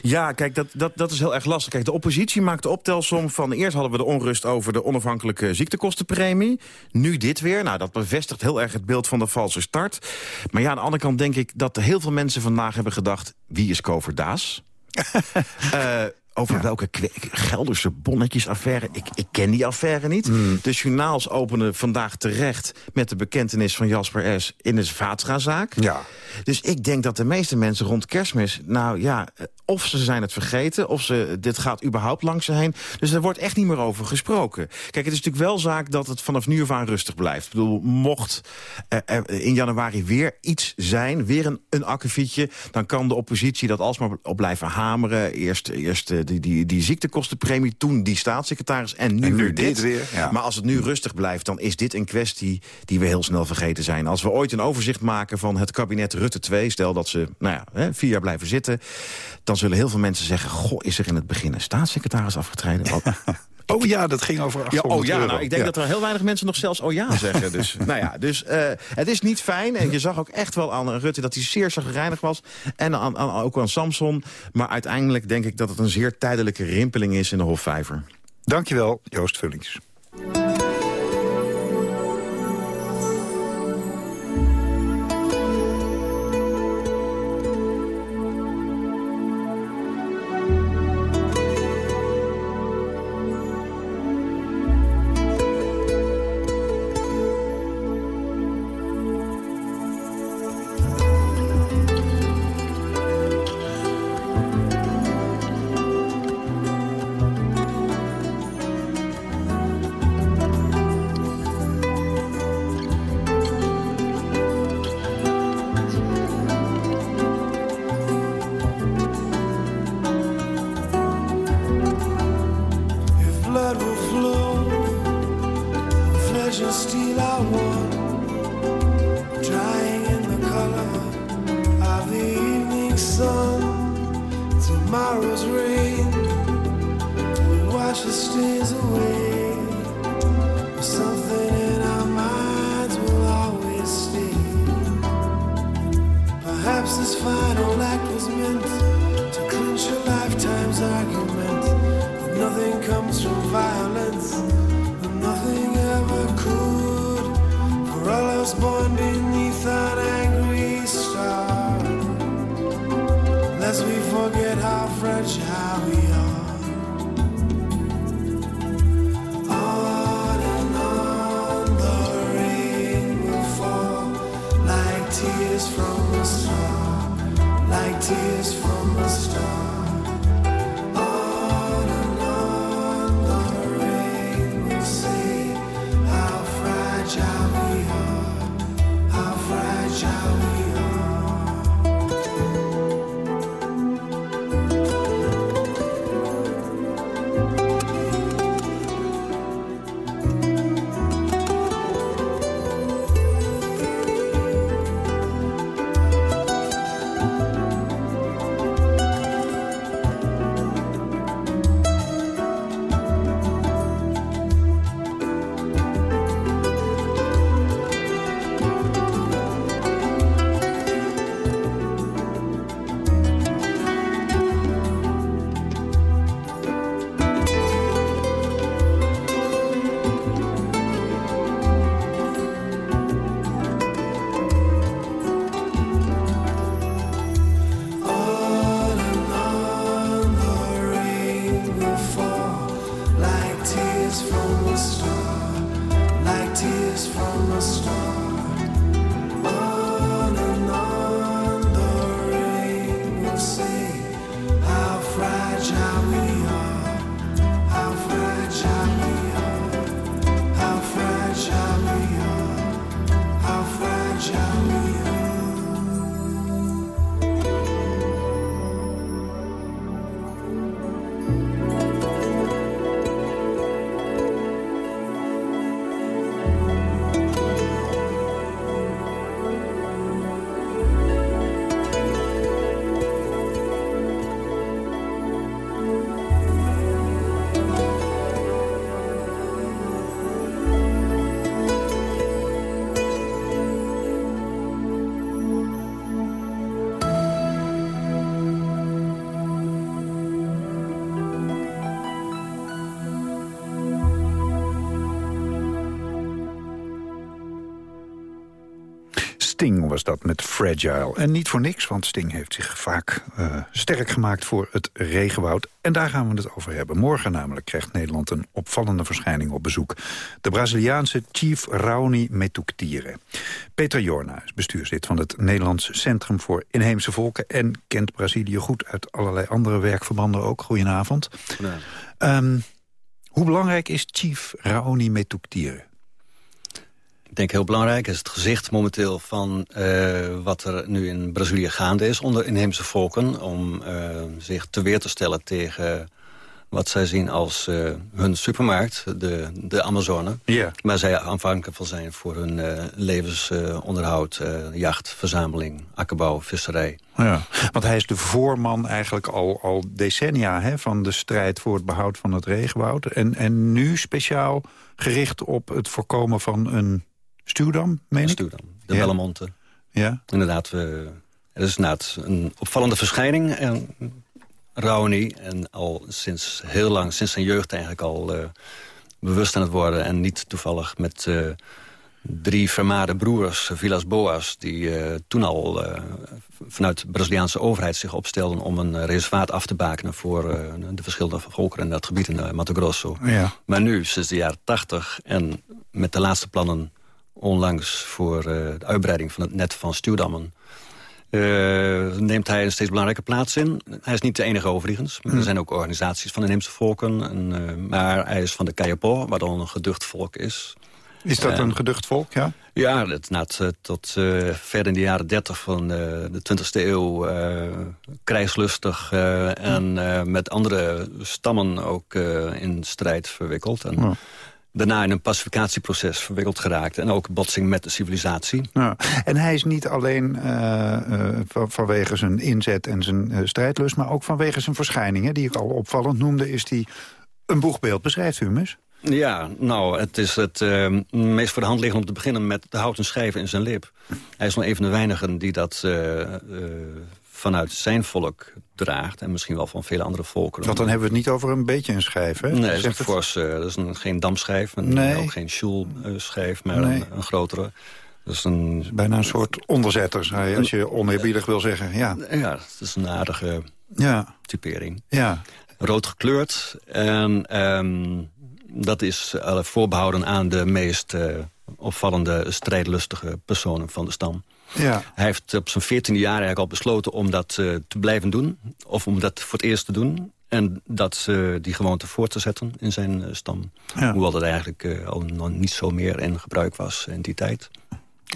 Ja, kijk, dat, dat, dat is heel erg lastig. Kijk, de oppositie maakt de optelsom van... eerst hadden we de onrust over de onafhankelijke ziektekostenpremie. Nu dit weer. Nou, dat bevestigt heel erg het beeld van de valse start. Maar ja, aan de andere kant denk ik dat heel veel mensen vandaag hebben gedacht... wie is Kover Daas? Over welke Gelderse bonnetjesaffaire. Ik, ik ken die affaire niet. De journaals openen vandaag terecht met de bekentenis van Jasper S. in de Vaatstra-zaak. Ja. Dus ik denk dat de meeste mensen rond kerstmis... nou ja, of ze zijn het vergeten... of ze, dit gaat überhaupt langs ze heen. Dus er wordt echt niet meer over gesproken. Kijk, het is natuurlijk wel zaak dat het vanaf nu af aan rustig blijft. Ik bedoel, mocht er, er in januari weer iets zijn... weer een, een akkefietje... dan kan de oppositie dat alsmaar op blijven hameren. Eerst, eerst eh, die, die, die ziektekostenpremie, toen die staatssecretaris... en nu, En nu dit dit. weer, ja. Maar als het nu rustig blijft, dan is dit een kwestie... die we heel snel vergeten zijn. Als we ooit een overzicht maken van het kabinet Rutte 2... stel dat ze nou ja, vier jaar blijven zitten... dan zullen heel veel mensen zeggen... goh, is er in het begin een staatssecretaris afgetreden? Wat- Oh ja, dat ging over Ja, 800 oh ja, euro. nou, ik denk dat er heel weinig mensen nog zelfs oh ja zeggen. Dus, nou ja, dus eh, het is niet fijn. En je zag ook echt wel aan Rutte dat hij zeer zagrijnig was. En aan, aan- ook aan Samson. Maar uiteindelijk denk ik dat het een zeer tijdelijke rimpeling is in de Hofvijver. Dankjewel, Joost Vullings. Sting was dat met Fragile. En niet voor niks, want Sting heeft zich vaak eh, sterk gemaakt voor het regenwoud. En daar gaan we het over hebben. Morgen namelijk krijgt Nederland een opvallende verschijning op bezoek. De Braziliaanse Chief Raoni Metuktire. Peter Jorna is bestuurslid van het Nederlands Centrum voor Inheemse Volken... en kent Brazilië goed uit allerlei andere werkverbanden ook. Goedenavond. Ehm, hoe belangrijk is Chief Raoni Metuktire? Ik denk heel belangrijk is het gezicht momenteel van eh, wat er nu in Brazilië gaande is onder inheemse volken. Om eh, zich te weer te stellen tegen wat zij zien als eh, hun supermarkt, de, de Amazone. Ja. Maar zij afhankelijk van zijn voor hun levensonderhoud, jacht, verzameling, akkerbouw, visserij. Ja, want hij is de voorman eigenlijk al, al decennia hè, van de strijd voor het behoud van het regenwoud. En, en nu speciaal gericht op het voorkomen van een stuwdam, meen ik? Stuwdam, de Ja. Bellemonte. Ja. Inderdaad, we, het is inderdaad een opvallende verschijning. En Raoni, en al sinds heel lang, sinds zijn jeugd eigenlijk al eh, bewust aan het worden. En niet toevallig met eh, drie vermaarde broers, Villas Boas... die eh, toen al vanuit de Braziliaanse overheid zich opstelden... om een reservaat af te bakenen voor de verschillende volkeren in dat gebied in Mato Grosso. Ja. Maar nu, sinds de jaren tachtig en met de laatste plannen onlangs... voor eh, de uitbreiding van het net van stuwdammen... eh, neemt hij een steeds belangrijke plaats in. Hij is niet de enige overigens. Hmm. Er zijn ook organisaties van de inheemse volken. En, eh, maar hij is van de Kayapo, waar dan een geducht volk is. Is dat een geducht volk, ja? Ja, dat, na het, tot eh, ver in de jaren 30 van de 20e eeuw krijgslustig en eh, met andere stammen ook in strijd verwikkeld. En. Daarna in een pacificatieproces verwikkeld geraakt. En ook botsing met de civilisatie. En hij is niet alleen eh, eh, van- vanwege zijn inzet en zijn eh, strijdlust... maar ook vanwege zijn verschijningen, die ik al opvallend noemde... is die een boegbeeld. Beschrijft u hem? Ja, nou, het is het eh, meest voor de hand liggen om te beginnen met de houten schijven in zijn lip. Hij is nog een van de weinigen die dat eh, eh, vanuit zijn volk draagt. En misschien wel van vele andere volkeren. Want dan hebben we het niet over een beetje een schijf, hè? Nee, dat is, een fors, dat is een, geen damschijf, en Nee. ook geen schulschijf, maar Nee. een, een grotere. Dat is een, Bijna een soort onderzetter, als je oneerbiedig wil zeggen. Ja, ja, het is een aardige ja, typering. ja. Rood gekleurd. En ehm, dat is eh, voorbehouden aan de meest eh, opvallende strijdlustige personen van de stam. ja. Hij heeft op zijn veertiende jaar eigenlijk al besloten om dat eh, te blijven doen. Of om dat voor het eerst te doen. En dat, die gewoonte voor te zetten in zijn stam. Ja. Hoewel dat eigenlijk al nog niet zo meer in gebruik was in die tijd.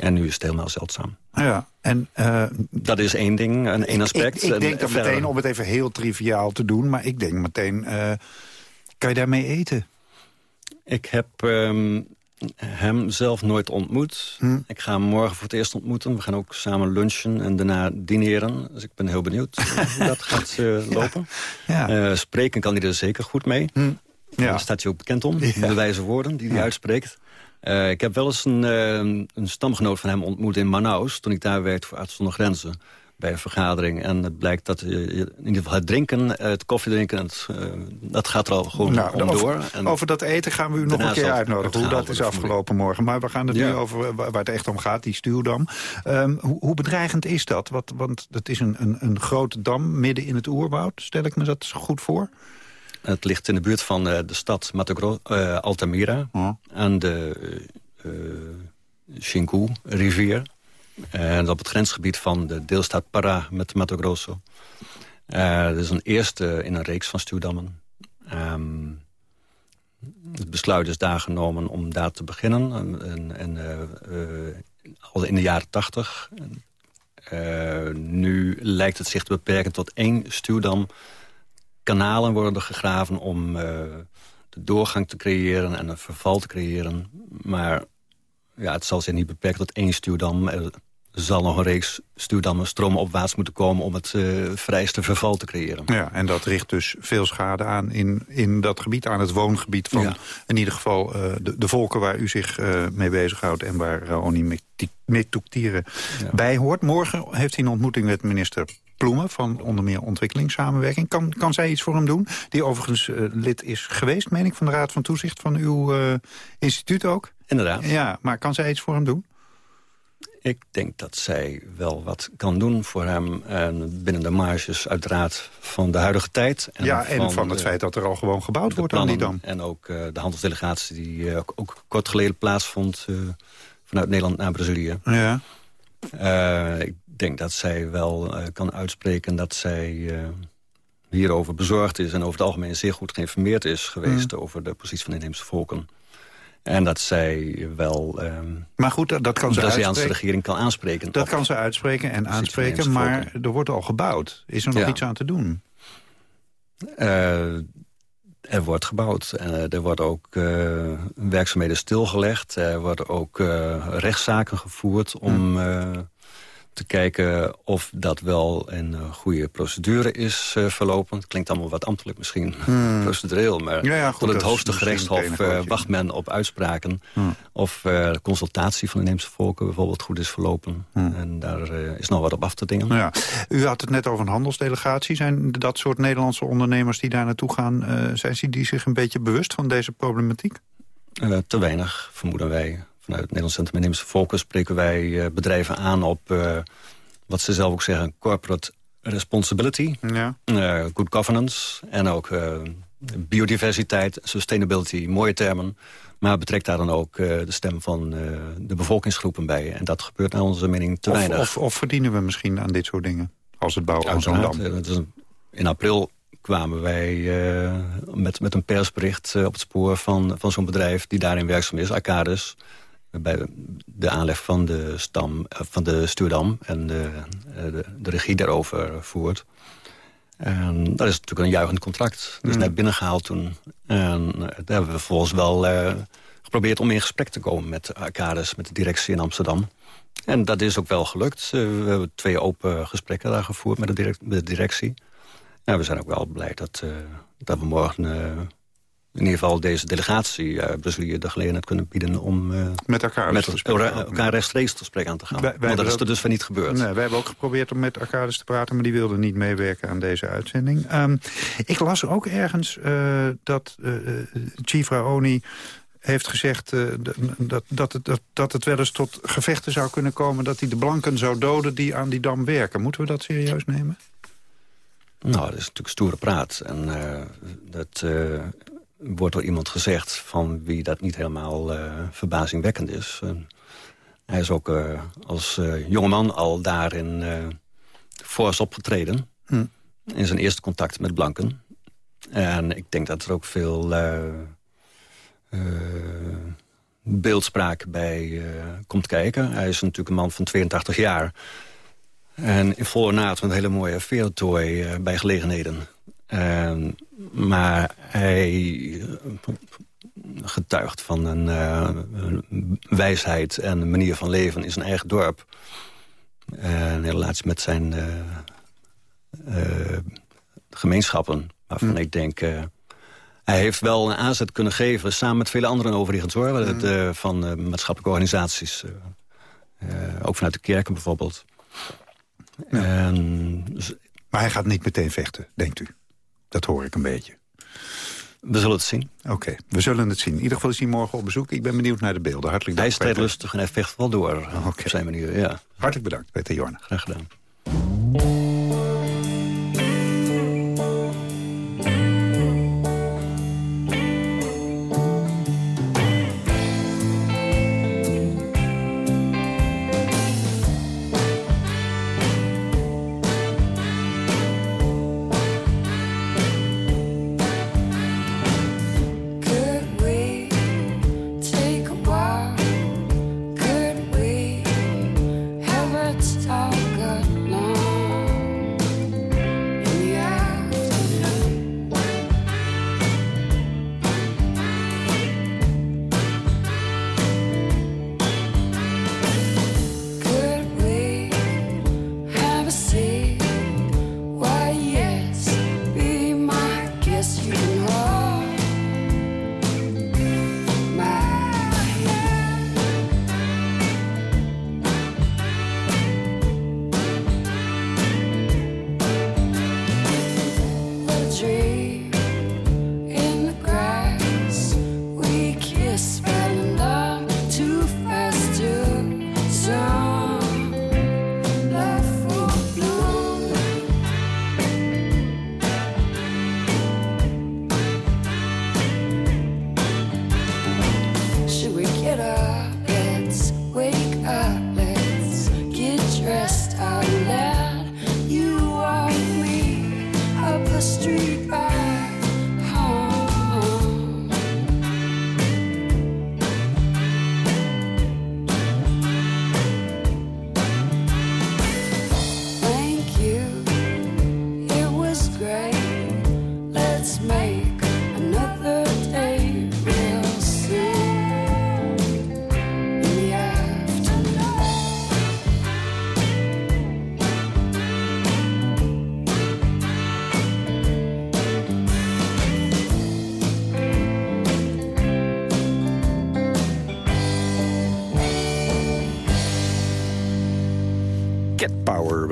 En nu is het helemaal zeldzaam. ja. En Dat is één ding, een één aspect. ik, ik En denk verder- meteen, om het even heel triviaal te doen... maar ik denk meteen, kan je daarmee eten? Ik heb ehm, hem zelf nooit ontmoet. Hm. Ik ga hem morgen voor het eerst ontmoeten. We gaan ook samen lunchen en daarna dineren. Dus ik ben heel benieuwd hoe dat gaat eh, lopen. Ja. Eh, spreken kan hij er zeker goed mee. Hm. Ja. Daar staat hij ook bekend om. De wijze woorden die hij Ja. uitspreekt. Eh, ik heb wel eens een, eh, een stamgenoot van hem ontmoet in Manaus... toen ik daar werkte voor Artsen zonder Grenzen bij een vergadering. En het blijkt dat in ieder geval het drinken, eh, het koffiedrinken... Het, eh, dat gaat er al gewoon Nou, om over, door. En over dat eten gaan we u nog een keer uitnodigen. Hoe dat is afgelopen morgen. Maar we gaan het Ja. nu over waar het echt om gaat, die stuwdam. Ehm, hoe, hoe bedreigend is dat? Wat, want het is een, een, een grote dam midden in het oerwoud. Stel ik me dat goed voor? Het ligt in de buurt van eh, de stad Mato Gro- eh, Altamira. Aan de Xingu-rivier. En op het grensgebied van de deelstaat Pará met Mato Grosso. Eh dat is een eerste in een reeks van stuwdammen. Ehm, het besluit is daar genomen om daar te beginnen. En, en, eh, eh, al in de jaren tachtig. Nu lijkt het zich te beperken tot één stuwdam. Kanalen worden gegraven om de doorgang te creëren en een verval te creëren. Maar ja, het zal zich niet beperken tot één stuwdam. Er zal nog een reeks stuwdammen stroomopwaarts moeten komen... om het eh, vrijste verval te creëren. Ja, en dat richt dus veel schade aan in, in dat gebied, aan het woongebied van Ja. in ieder geval eh, de, de volken waar u zich eh, mee bezighoudt en waar Raoni Metuktieren bij hoort. Morgen heeft hij een ontmoeting met minister Ploemen van onder meer ontwikkelingssamenwerking. Kan, kan zij iets voor hem doen? Die overigens eh, lid is geweest, meen ik, van de Raad van Toezicht van uw eh, instituut ook. Inderdaad. Ja, maar kan zij iets voor hem doen? Ik denk dat zij wel wat kan doen voor hem. En binnen de marges uiteraard van de huidige tijd. ja, en van het de- feit dat er al gewoon gebouwd wordt aan die dam. En ook eh, de handelsdelegatie die eh, ook, kort geleden plaatsvond... eh, vanuit Nederland naar Brazilië. Ja. Eh, ik denk dat zij wel eh, kan uitspreken dat zij eh, hierover bezorgd is... en over het algemeen zeer goed geïnformeerd is geweest... Mm. over de positie van de inheemse volken. En dat zij wel ehm, Maar goed, dat, dat kan de ze regering kan aanspreken. Dat kan ze uitspreken en aanspreken, maar er wordt al gebouwd. Is er nog Ja. iets aan te doen? Eh, er wordt gebouwd. Er worden ook uh, werkzaamheden stilgelegd. Er worden ook uh, rechtszaken gevoerd om te kijken of dat wel een goede procedure is verlopen. Het klinkt allemaal wat ambtelijk misschien, Hmm. procedureel. Maar Ja, ja, goed, tot dat het hoogste gerechtshof je- wacht men op uitspraken. Hmm. Of consultatie van de Neemse volken bijvoorbeeld goed is verlopen. En daar is nog wat op af te dingen. Nou ja, u had het net over een handelsdelegatie. Zijn dat soort Nederlandse ondernemers die daar naartoe gaan... eh, zijn die zich een beetje bewust van deze problematiek? Eh, te weinig, vermoeden wij. Vanuit het Nederlands Centrum Inheemse Volken spreken wij eh, bedrijven aan op... eh, wat ze zelf ook zeggen, corporate responsibility. Ja. eh, good governance en ook eh, biodiversiteit, sustainability, mooie termen. Maar betrekt daar dan ook de stem van de bevolkingsgroepen bij. En dat gebeurt naar onze mening te Of, weinig. of, of verdienen we misschien aan dit soort dingen? Als het bouwen van zo'n dam. in april kwamen wij met, met een persbericht op het spoor van, van zo'n bedrijf... die daarin werkzaam is, Arcadis. Bij de aanleg van de, stam, eh, van de stuurdam en de, eh, de, de regie daarover voert. En dat is natuurlijk een juichend contract. Dat is Mm. net binnengehaald toen. En eh, daar hebben we vervolgens wel geprobeerd om in gesprek te komen met Arcadis... met de directie in Amsterdam. En dat is ook wel gelukt. We hebben twee open gesprekken daar gevoerd met de, direct- met de directie. Ja, we zijn ook wel blij dat, dat we morgen in ieder geval deze delegatie uit Brazilië de gelegenheid kunnen bieden om eh, Met elkaar met te elkaar rechtstreeks gesprek aan te gaan. Wij- wij Want dat is er dus van niet gebeurd. Nee, wij hebben ook geprobeerd om met Arcadis te praten... maar die wilden niet meewerken aan deze uitzending. Ehm, ik las ook ergens eh, dat eh, Chief Raoni heeft gezegd dat, dat, het, dat, dat het wel eens tot gevechten zou kunnen komen... dat hij de blanken zou doden die aan die dam werken. Moeten we dat serieus nemen? Nou, dat is natuurlijk stoere praat. En dat wordt door iemand gezegd van wie dat niet helemaal eh, verbazingwekkend is. En hij is ook eh, als eh, jongeman al daarin eh fors opgetreden. Hm. In zijn eerste contact met blanken. En ik denk dat er ook veel eh, eh, beeldspraak bij eh, komt kijken. Hij is natuurlijk een man van 82 jaar... En in volle naad met een hele mooie veertooi eh, bij gelegenheden. En, maar hij eh, getuigt van een, eh, een wijsheid en een manier van leven in zijn eigen dorp. In relatie met zijn eh, eh, gemeenschappen. Waarvan ik denk... eh, hij heeft wel een aanzet kunnen geven, samen met vele anderen overigens... hoor, het, eh, van eh, maatschappelijke organisaties. eh, eh, ook vanuit de kerken bijvoorbeeld. En, dus- Maar hij gaat niet meteen vechten, denkt u? Dat hoor ik een beetje. we zullen het zien. Oké, we zullen het zien. In ieder geval is hij morgen op bezoek. Ik ben benieuwd naar de beelden. Hartelijk Hij dank. is strijdlustig en hij vecht wel door eh, op zijn manier. Ja. Hartelijk bedankt, Peter Jorna. Graag gedaan.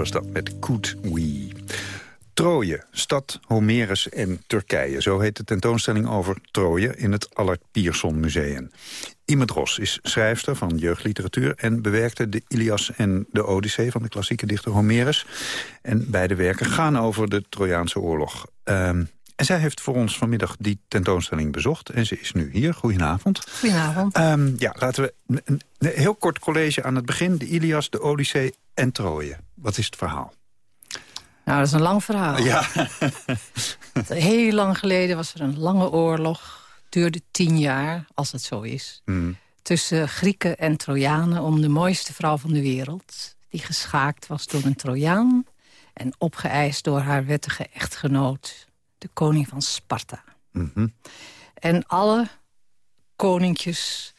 Was dat met Could We. Troje, stad Homerus en Turkije. Zo heet de tentoonstelling over Troje in het Allard Pierson Museum. Imet Ros is schrijfster van jeugdliteratuur... en bewerkte de Ilias en de Odyssee van de klassieke dichter Homerus. En beide werken gaan over de Trojaanse oorlog. Ehm, en zij heeft voor ons vanmiddag die tentoonstelling bezocht. En ze is nu hier. Goedenavond. Goedenavond. Ehm, ja, laten we een, een- een heel kort college aan het begin. De Ilias, de Odyssee en Troje. Wat is het verhaal? Nou, dat is een lang verhaal. Ja. Heel lang geleden was er een lange oorlog. Duurde tien jaar, als het zo is. Hmm. Tussen Grieken en Trojanen om de mooiste vrouw van de wereld. Die geschaakt was door een Trojaan. En opgeëist door haar wettige echtgenoot, de koning van Sparta. Mhm. En alle koninkjes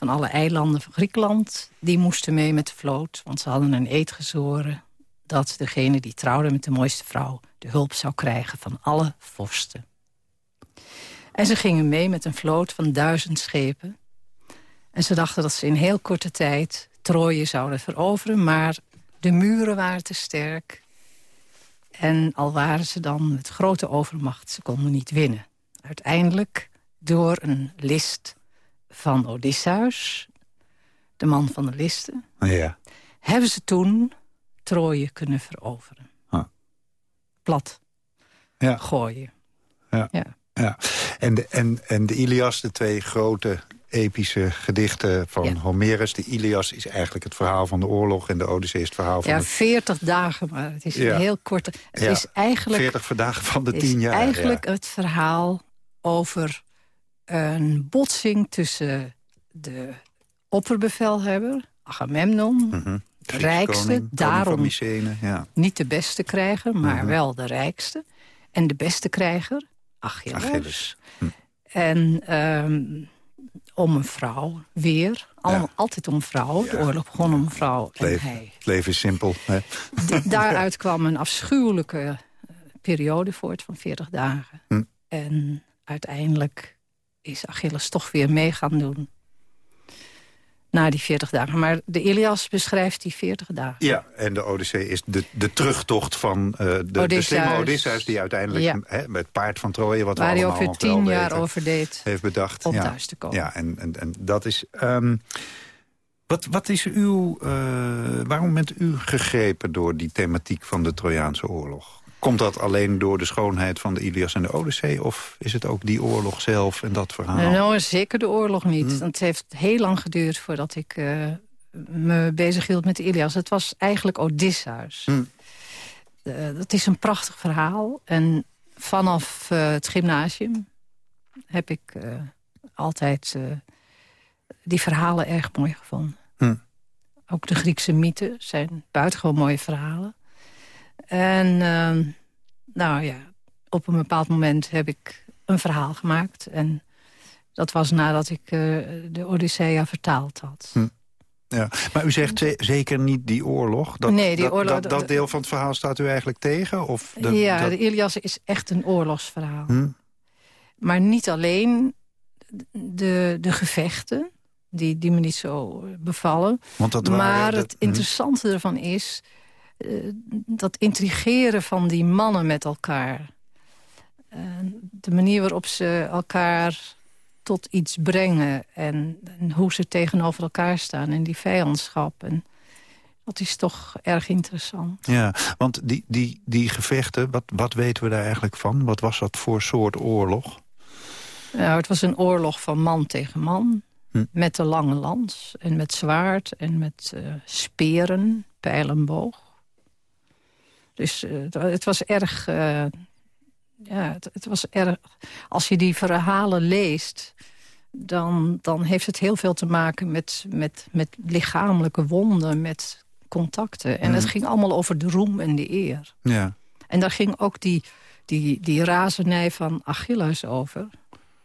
van alle eilanden van Griekenland... die moesten mee met de vloot, want ze hadden een eed gezworen... dat degene die trouwde met de mooiste vrouw... de hulp zou krijgen van alle vorsten. En ze gingen mee met een vloot van duizend schepen. En ze dachten dat ze in heel korte tijd Troje zouden veroveren... maar de muren waren te sterk. En al waren ze dan met grote overmacht, ze konden niet winnen. Uiteindelijk door een list van Odysseus, de man van de listen... Ja. hebben ze toen Troje kunnen veroveren. Ah. Plat Ja. gooien. Ja. Ja. ja. En, de, en, en de Ilias, de twee grote epische gedichten van Homerus. De Ilias is eigenlijk het verhaal van de oorlog... en de Odyssee is het verhaal van Ja, de 40 dagen, maar het is Ja. een heel korte... Het Ja, is eigenlijk, 40 dagen van de het is 10 jaar. eigenlijk het verhaal over een botsing tussen de opperbevelhebber, Agamemnon... Mhm. de rijkste, koning, daarom Mycene, ja. niet de beste krijger, maar Mhm. wel de rijkste. En de beste krijger, Achilles. Achilles. En ehm, om een vrouw, weer. Altijd om vrouw. De oorlog begon om een vrouw. Het En leven, hij. het leven is simpel. Hè? Daaruit kwam een afschuwelijke eh, periode voort van 40 dagen. Hm. En uiteindelijk is Achilles toch weer mee gaan doen. Na die 40 dagen. Maar de Ilias beschrijft die 40 dagen. Ja, en de Odyssee is de, de terugtocht van eh, de, de slimme Odysseus... die uiteindelijk Ja. hè, met het paard van Troje... wat Waar we hij allemaal over nog wel tien jaar weten, over deed. heeft bedacht. om ja. thuis te komen. Ja, en, en, en dat is... ehm, wat, wat is uw... eh, waarom bent u gegrepen door die thematiek van de Trojaanse oorlog? Komt dat alleen door de schoonheid van de Ilias en de Odyssee... of is het ook die oorlog zelf en dat verhaal? Nou, zeker de oorlog niet. Hm. Want het heeft heel lang geduurd voordat ik eh, me bezig hield met de Ilias. Het was eigenlijk Odysseus. Hm. Eh, dat is een prachtig verhaal. En vanaf eh, het gymnasium heb ik altijd die verhalen erg mooi gevonden. Hm. Ook de Griekse mythen zijn buitengewoon mooie verhalen. En ehm, nou ja, op een bepaald moment heb ik een verhaal gemaakt. En dat was nadat ik eh, de Odyssea vertaald had. Hm. Ja, maar u zegt ze- zeker niet die oorlog. Dat, Nee, die dat, oorlog- Dat, dat deel van het verhaal staat u eigenlijk tegen? Of ja, dat- de Ilias is echt een oorlogsverhaal. Hm? Maar niet alleen de, de gevechten, die, die me niet zo bevallen. Want dat waren- maar dat- het interessante ervan is... eh, dat intrigeren van die mannen met elkaar. Eh, de manier waarop ze elkaar tot iets brengen... En, en hoe ze tegenover elkaar staan en die vijandschap. En dat is toch erg interessant. Ja, want die, die, die gevechten, wat, wat weten we daar eigenlijk van? Wat was dat voor soort oorlog? Nou, het was een oorlog van man tegen man. Hm. Met de lange lans en met zwaard en met eh, speren, pijl en boog. Dus eh, het, was erg... eh, ja, het, het was erg... Als je die verhalen leest... dan, dan heeft het heel veel te maken met, met, met lichamelijke wonden, met contacten. En het ging allemaal over de roem en de eer. Ja. En daar ging ook die, die, die razernij van Achilles over.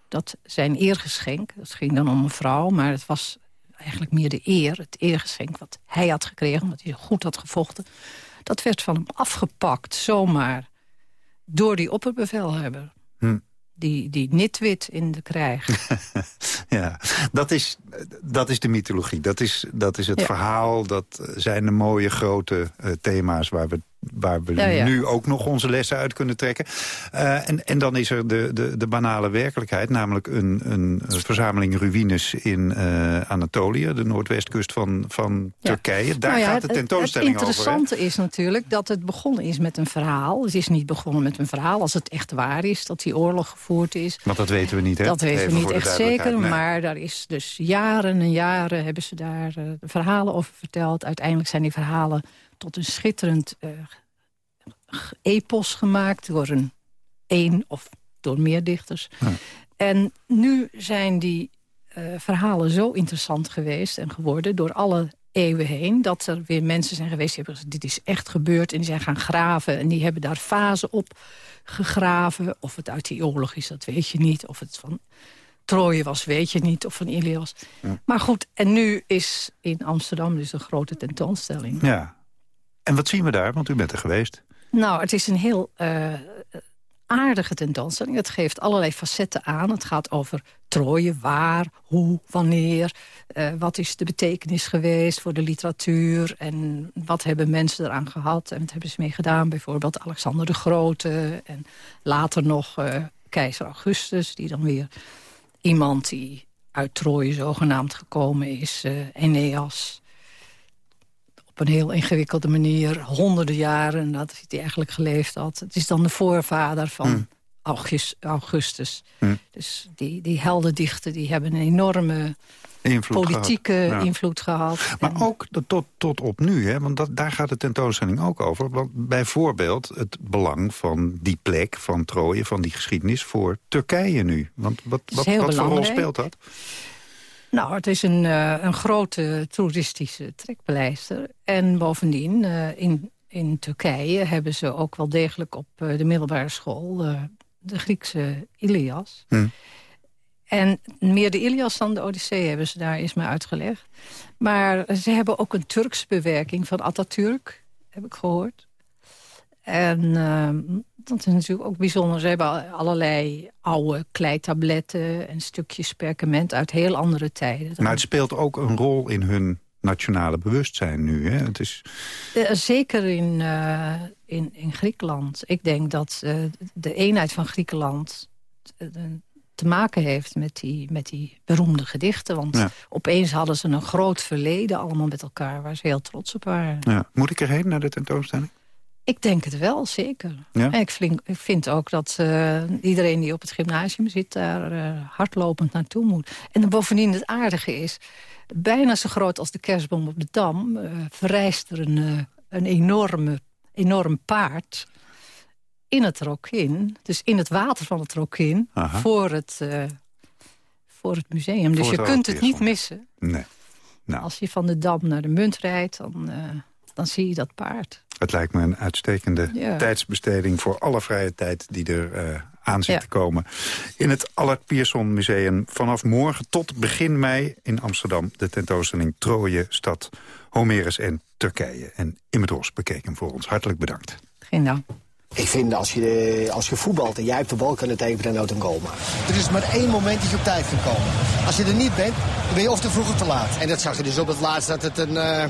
Dat zijn eergeschenk, dat ging dan om een vrouw... maar het was eigenlijk meer de eer, het eergeschenk wat hij had gekregen... omdat hij goed had gevochten. Dat werd van hem afgepakt, zomaar, door die opperbevelhebber. Hm. die, die nitwit in de krijg. Ja, dat is, dat is de mythologie. Dat is, dat is het Ja. verhaal. Dat zijn de mooie grote eh, thema's waar we, waar we Ja, ja. nu ook nog onze lessen uit kunnen trekken. Eh, en, en dan is er de, de, de banale werkelijkheid. Namelijk een, een verzameling ruïnes in eh, Anatolië. De noordwestkust van, van Ja. Turkije. Daar Nou gaat de het- tentoonstelling Het over. hè? interessante is natuurlijk dat het begonnen is met een verhaal. Het is niet begonnen met een verhaal als het echt waar is... dat die oorlog gevoerd is. Want dat weten we niet, hè? Dat weten Even we niet echt zeker, nee. maar daar is dus jaren en jaren hebben ze daar eh, verhalen over verteld. Uiteindelijk zijn die verhalen tot een schitterend eh, epos gemaakt door een één of door meer dichters. En nu zijn die eh, verhalen zo interessant geweest en geworden door alle eeuwen heen... dat er weer mensen zijn geweest die hebben gezegd... dit is echt gebeurd en die zijn gaan graven... en die hebben daar fasen op gegraven. Of het uit die oorlog is, dat weet je niet. Of het van Troje was, weet je niet. Of van Ilias. Maar goed, en nu is in Amsterdam dus een grote tentoonstelling. Ja. En wat zien we daar? Want u bent er geweest. Nou, het is een heel eh, aardige tentoonstelling. Het geeft allerlei facetten aan. Het gaat over Troje, waar, hoe, wanneer. eh, wat is de betekenis geweest voor de literatuur... en wat hebben mensen eraan gehad en wat hebben ze mee gedaan. Bijvoorbeeld Alexander de Grote en later nog eh, keizer Augustus... die dan weer iemand die uit Troje zogenaamd gekomen is, Aeneas op een heel ingewikkelde manier, honderden jaren nadat hij eigenlijk geleefd had. Het is dan de voorvader van Hmm. August- Augustus. Dus die, die heldendichten die hebben een enorme Invloed politieke gehad. Ja. invloed gehad. Maar ook tot, tot op nu, hè? want dat, daar gaat de tentoonstelling ook over. Want bijvoorbeeld het belang van die plek, van Troje, van die geschiedenis... voor Turkije nu. Want wat, wat, wat voor rol speelt dat? Nou, het is een, eh, een grote toeristische trekpleister. En bovendien, eh, in, in Turkije hebben ze ook wel degelijk op eh, de middelbare school... de Griekse Ilias. Hm. En meer de Ilias dan de Odyssee hebben ze daar eens maar uitgelegd. Maar ze hebben ook een Turks bewerking van Atatürk, heb ik gehoord. En ehm, dat is natuurlijk ook bijzonder. Ze hebben al- allerlei oude kleitabletten en stukjes perkament uit heel andere tijden. Maar het speelt ook een rol in hun nationale bewustzijn nu. Hè? Het is, Eh, zeker in, eh, in, in Griekenland. Ik denk dat eh, de eenheid van Griekenland te maken heeft met die, met die beroemde gedichten. Want Ja. opeens hadden ze een groot verleden allemaal met elkaar... waar ze heel trots op waren. ja. Moet ik erheen naar de tentoonstelling? Ik denk het wel, zeker. Ja? En ik, vind, ik vind ook dat eh, iedereen die op het gymnasium zit... daar eh, hardlopend naartoe moet. En bovendien het aardige is... bijna zo groot als de kerstboom op de Dam... verrijst er een, een enorme, enorm paard in het Rokin. Dus in het water van het Rokin. Aha. Voor het, voor het museum. Dus je kunt het niet missen. Nee. Nou. Als je van de Dam naar de Munt rijdt... dan, dan zie je dat paard. Het lijkt me een uitstekende Ja. tijdsbesteding... voor alle vrije tijd die er eh, aan zit Ja. te komen. In het Allard Pierson Museum vanaf morgen tot begin mei in Amsterdam... de tentoonstelling Troje, stad Homerus en Turkije. En Immerdros bekeken voor ons. Hartelijk bedankt. Geen dank. Ik vind als je, als je voetbalt en jij hebt de bal, kan het tegen nooit een goal maken. Er is maar één moment dat je op tijd kan komen. Als je er niet bent, dan ben je of te vroeg of te laat. En dat zag je dus op het laatst dat het een, eh,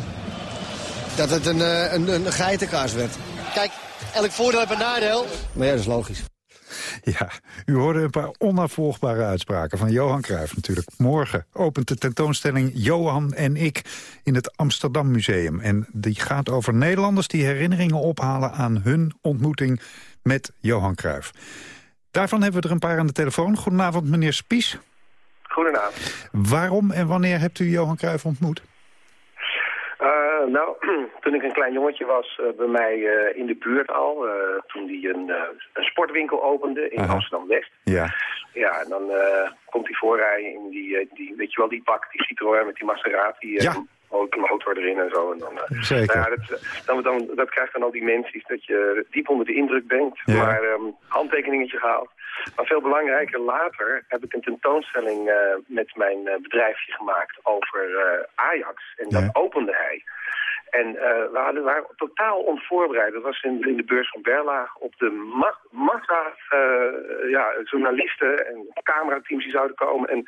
dat het een, eh, een, een geitenkaas werd. Kijk, elk voordeel heeft een nadeel. Maar ja, dat is logisch. Ja, u hoorde een paar onafvolgbare uitspraken van Johan Cruijff natuurlijk. Morgen opent de tentoonstelling Johan en ik in het Amsterdam Museum. En die gaat over Nederlanders die herinneringen ophalen aan hun ontmoeting met Johan Cruijff. Daarvan hebben we er een paar aan de telefoon. Goedenavond, meneer Spies. Goedenavond. Waarom en wanneer hebt u Johan Cruijff ontmoet? Eh, nou, toen ik een klein jongetje was eh, bij mij eh, in de buurt al, toen die een, een sportwinkel opende in. Amsterdam-West. Ja. Ja, en dan komt hij voorrijden in die, die, weet je wel, die bak, die Citroën met die Maserati. Ja. mo- motor erin en zo. En dan, Zeker. Nou ja, dat, dan, dan, dat krijgt dan al die mensen dat je diep onder de indruk bent. Ja. Maar ehm, handtekeningetje gehaald. Maar veel belangrijker, later heb ik een tentoonstelling met mijn bedrijfje gemaakt over Ajax. En dat opende hij. En eh, we hadden, waren totaal onvoorbereid. Dat was in, in de beurs van Berlage op de ma massa eh, ja, journalisten en camerateams die zouden komen. En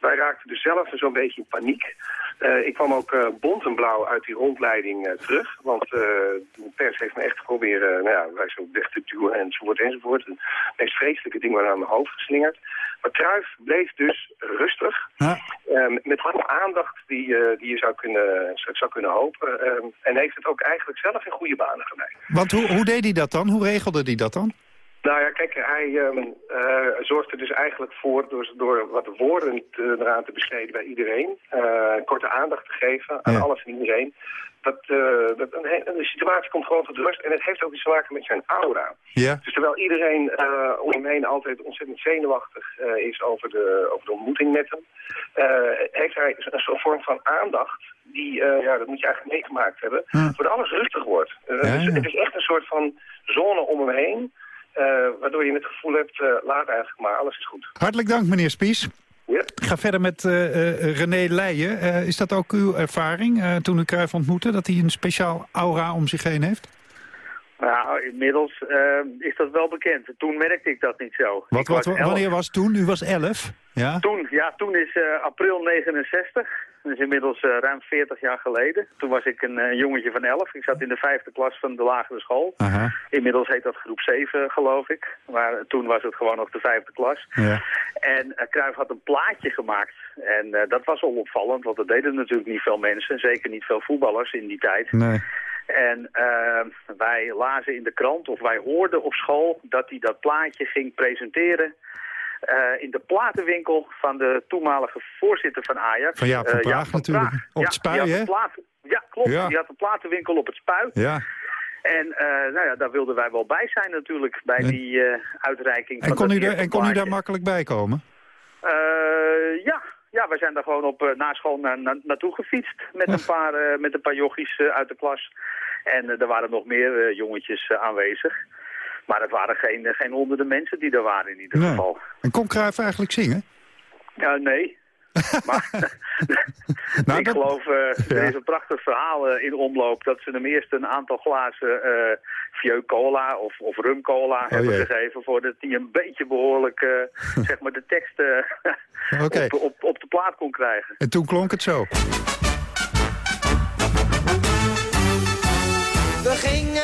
wij raakten dus zelf zo'n beetje in paniek. Eh, ik kwam ook eh, bont en blauw uit die rondleiding eh, terug. Want de pers heeft me echt geprobeerd nou ja, wij zo weg te duwen enzovoort enzovoort. Het meest vreselijke ding waren aan mijn hoofd geslingerd. Maar Cruijff bleef dus rustig. Ehm, met alle aandacht die, die je zou kunnen, zou, zou kunnen hopen. Ehm, en heeft het ook eigenlijk zelf in goede banen geleid. Want hoe, hoe deed hij dat dan? Hoe regelde hij dat dan? Nou ja, kijk, hij ehm, eh, zorgt er dus eigenlijk voor door, door wat woorden te, eraan te besteden bij iedereen. eh, korte aandacht te geven aan alles en iedereen. Dat, eh, dat een, de situatie komt gewoon tot rust en het heeft ook iets te maken met zijn aura. Ja. Dus terwijl iedereen om hem heen altijd ontzettend zenuwachtig is over de, over de ontmoeting met hem, heeft hij een soort vorm van aandacht die, ja, dat moet je eigenlijk meegemaakt hebben, waardoor alles rustig wordt. Ja, dus ja. Het is echt een soort van zone om hem heen, waardoor je het gevoel hebt, eh, laat eigenlijk maar, alles is goed. Hartelijk dank, meneer Spies. Ja. Ik ga verder met eh, eh, René Leijen. Eh, is dat ook uw ervaring eh, toen u Cruijff ontmoette? Dat hij een speciaal aura om zich heen heeft? Nou, inmiddels eh, is dat wel bekend. Toen merkte ik dat niet zo. Wat, wat, was wanneer was toen? U was 11? Ja? Toen, ja, toen is eh, april 69. Dat is inmiddels eh, ruim 40 jaar geleden. Toen was ik een eh, jongetje van 11. Ik zat in de vijfde klas van de lagere school. Inmiddels heet dat groep 7, geloof ik. Maar toen was het gewoon nog de vijfde klas. Ja. En uh, Cruijff had een plaatje gemaakt. En eh, dat was al opvallend, want dat deden natuurlijk niet veel mensen. Zeker niet veel voetballers in die tijd. Nee. En eh, wij lazen in de krant, of wij hoorden op school, dat hij dat plaatje ging presenteren eh, in de platenwinkel van de toenmalige voorzitter van Ajax. Van Jaap van eh, Praag natuurlijk. Op het Spui, die had hè? Ja, klopt. Ja. Die had een platenwinkel op het Spui. Ja. En eh, nou ja, daar wilden wij wel bij zijn natuurlijk, bij En- die uitreiking. En van kon, u daar, en kon u daar makkelijk bij komen? Ja. ja, wij zijn daar gewoon op, na school na, na- naartoe gefietst met een paar, eh, met een paar jochies uit de klas. En er waren nog meer jongetjes aanwezig. Maar het waren geen, eh, geen honderden mensen die er waren in ieder Nee. geval. En kon Cruijff eigenlijk zingen? Ja, nee. maar Nou, ik dat- geloof, eh, Ja. er is een prachtig verhaal eh, in omloop dat ze hem eerst een aantal glazen eh vieux cola of, of rum cola hebben Oh, jee. gegeven voordat hij een beetje behoorlijk eh, zeg maar de tekst eh, Oké. op, op, op de plaat kon krijgen. En toen klonk het zo. We gingen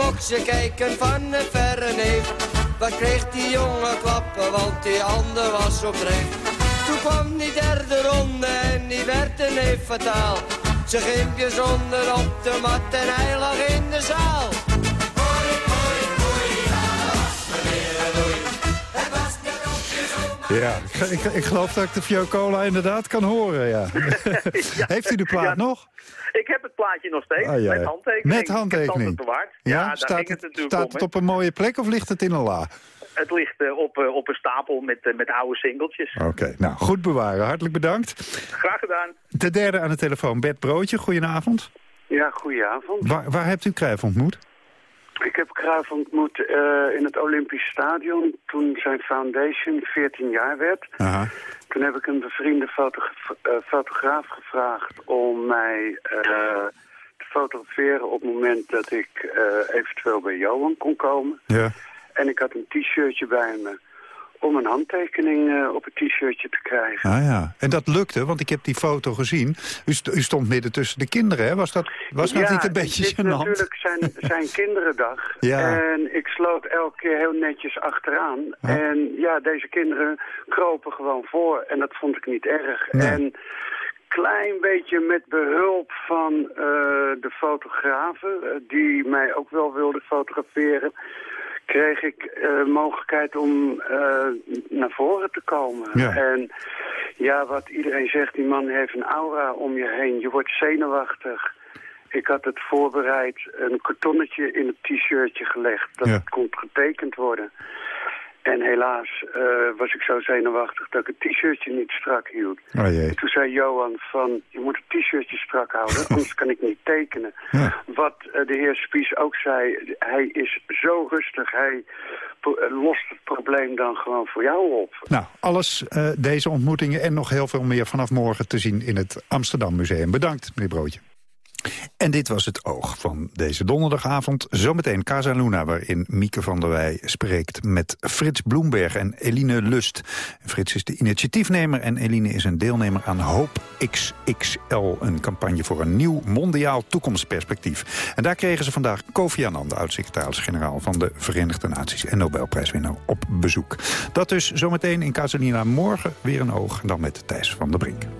boksen kijken van een verre neef. Wat kreeg die jongen klappen, want die ander was op dreef. Toen kwam die derde ronde en die werd een neef fataal. Zijn gimpjes onder op de mat en hij lag in de zaal. Ja, ik, ik, ik geloof dat ik de Fiocola inderdaad kan horen, ja. Heeft u de plaat nog? Ik heb het plaatje nog steeds, Ah, ja. met handtekening. Met handtekening. Ik heb het altijd bewaard. Ja, daar staat, het het, natuurlijk staat om. het op een mooie plek of ligt het in een la? Het ligt eh, op, eh, op een stapel met, eh, met oude singeltjes. Oké, nou, goed bewaren. Hartelijk bedankt. Graag gedaan. De derde aan de telefoon, Bert Broodje. Goedenavond. Ja, goedenavond. Waar, waar hebt u Cruijff ontmoet? Ik heb Cruijff ontmoet eh, in het Olympisch Stadion toen zijn foundation 14 jaar werd. Aha. Toen heb ik een bevriende eh, fotograaf gevraagd om mij eh, te fotograferen op het moment dat ik eventueel bij Johan kon komen. Ja. En ik had een t-shirtje bij me om een handtekening eh, op het t-shirtje te krijgen. Ah ja, en dat lukte, want ik heb die foto gezien. U, st- u stond midden tussen de kinderen, hè? Was dat, was dat ja, niet een beetje gênant? natuurlijk zijn, zijn kinderendag. Ja. En ik sloot elke keer heel netjes achteraan. En ja, deze kinderen kropen gewoon voor. En dat vond ik niet erg. En klein beetje met behulp van eh, de fotografen... eh, die mij ook wel wilden fotograferen... kreeg ik eh, mogelijkheid om eh, naar voren te komen. Ja. En ja, wat iedereen zegt, die man heeft een aura om je heen. Je wordt zenuwachtig. Ik had het voorbereid, een kartonnetje in het t-shirtje gelegd. Dat Ja. kon getekend worden. En helaas eh, was ik zo zenuwachtig dat ik het t-shirtje niet strak hield. Oh jee. En toen zei Johan van, je moet het t-shirtje strak houden, anders kan ik niet tekenen. Wat eh, de heer Spies ook zei, hij is zo rustig, hij eh, lost het probleem dan gewoon voor jou op. Nou, alles, deze ontmoetingen en nog heel veel meer vanaf morgen te zien in het Amsterdam Museum. Bedankt, meneer Broodje. En dit was het oog van deze donderdagavond. Zometeen Casa Luna, waarin Mieke van der Wij spreekt met Frits Bloemberg en Eline Lust. Frits is de initiatiefnemer en Eline is een deelnemer aan Hoop XXL. Een campagne voor een nieuw mondiaal toekomstperspectief. En daar kregen ze vandaag Kofi Annan, de oud-secretaris-generaal van de Verenigde Naties en Nobelprijswinnaar, op bezoek. Dat dus zometeen in Casa Luna. Morgen weer een oog, dan met Thijs van der Brink.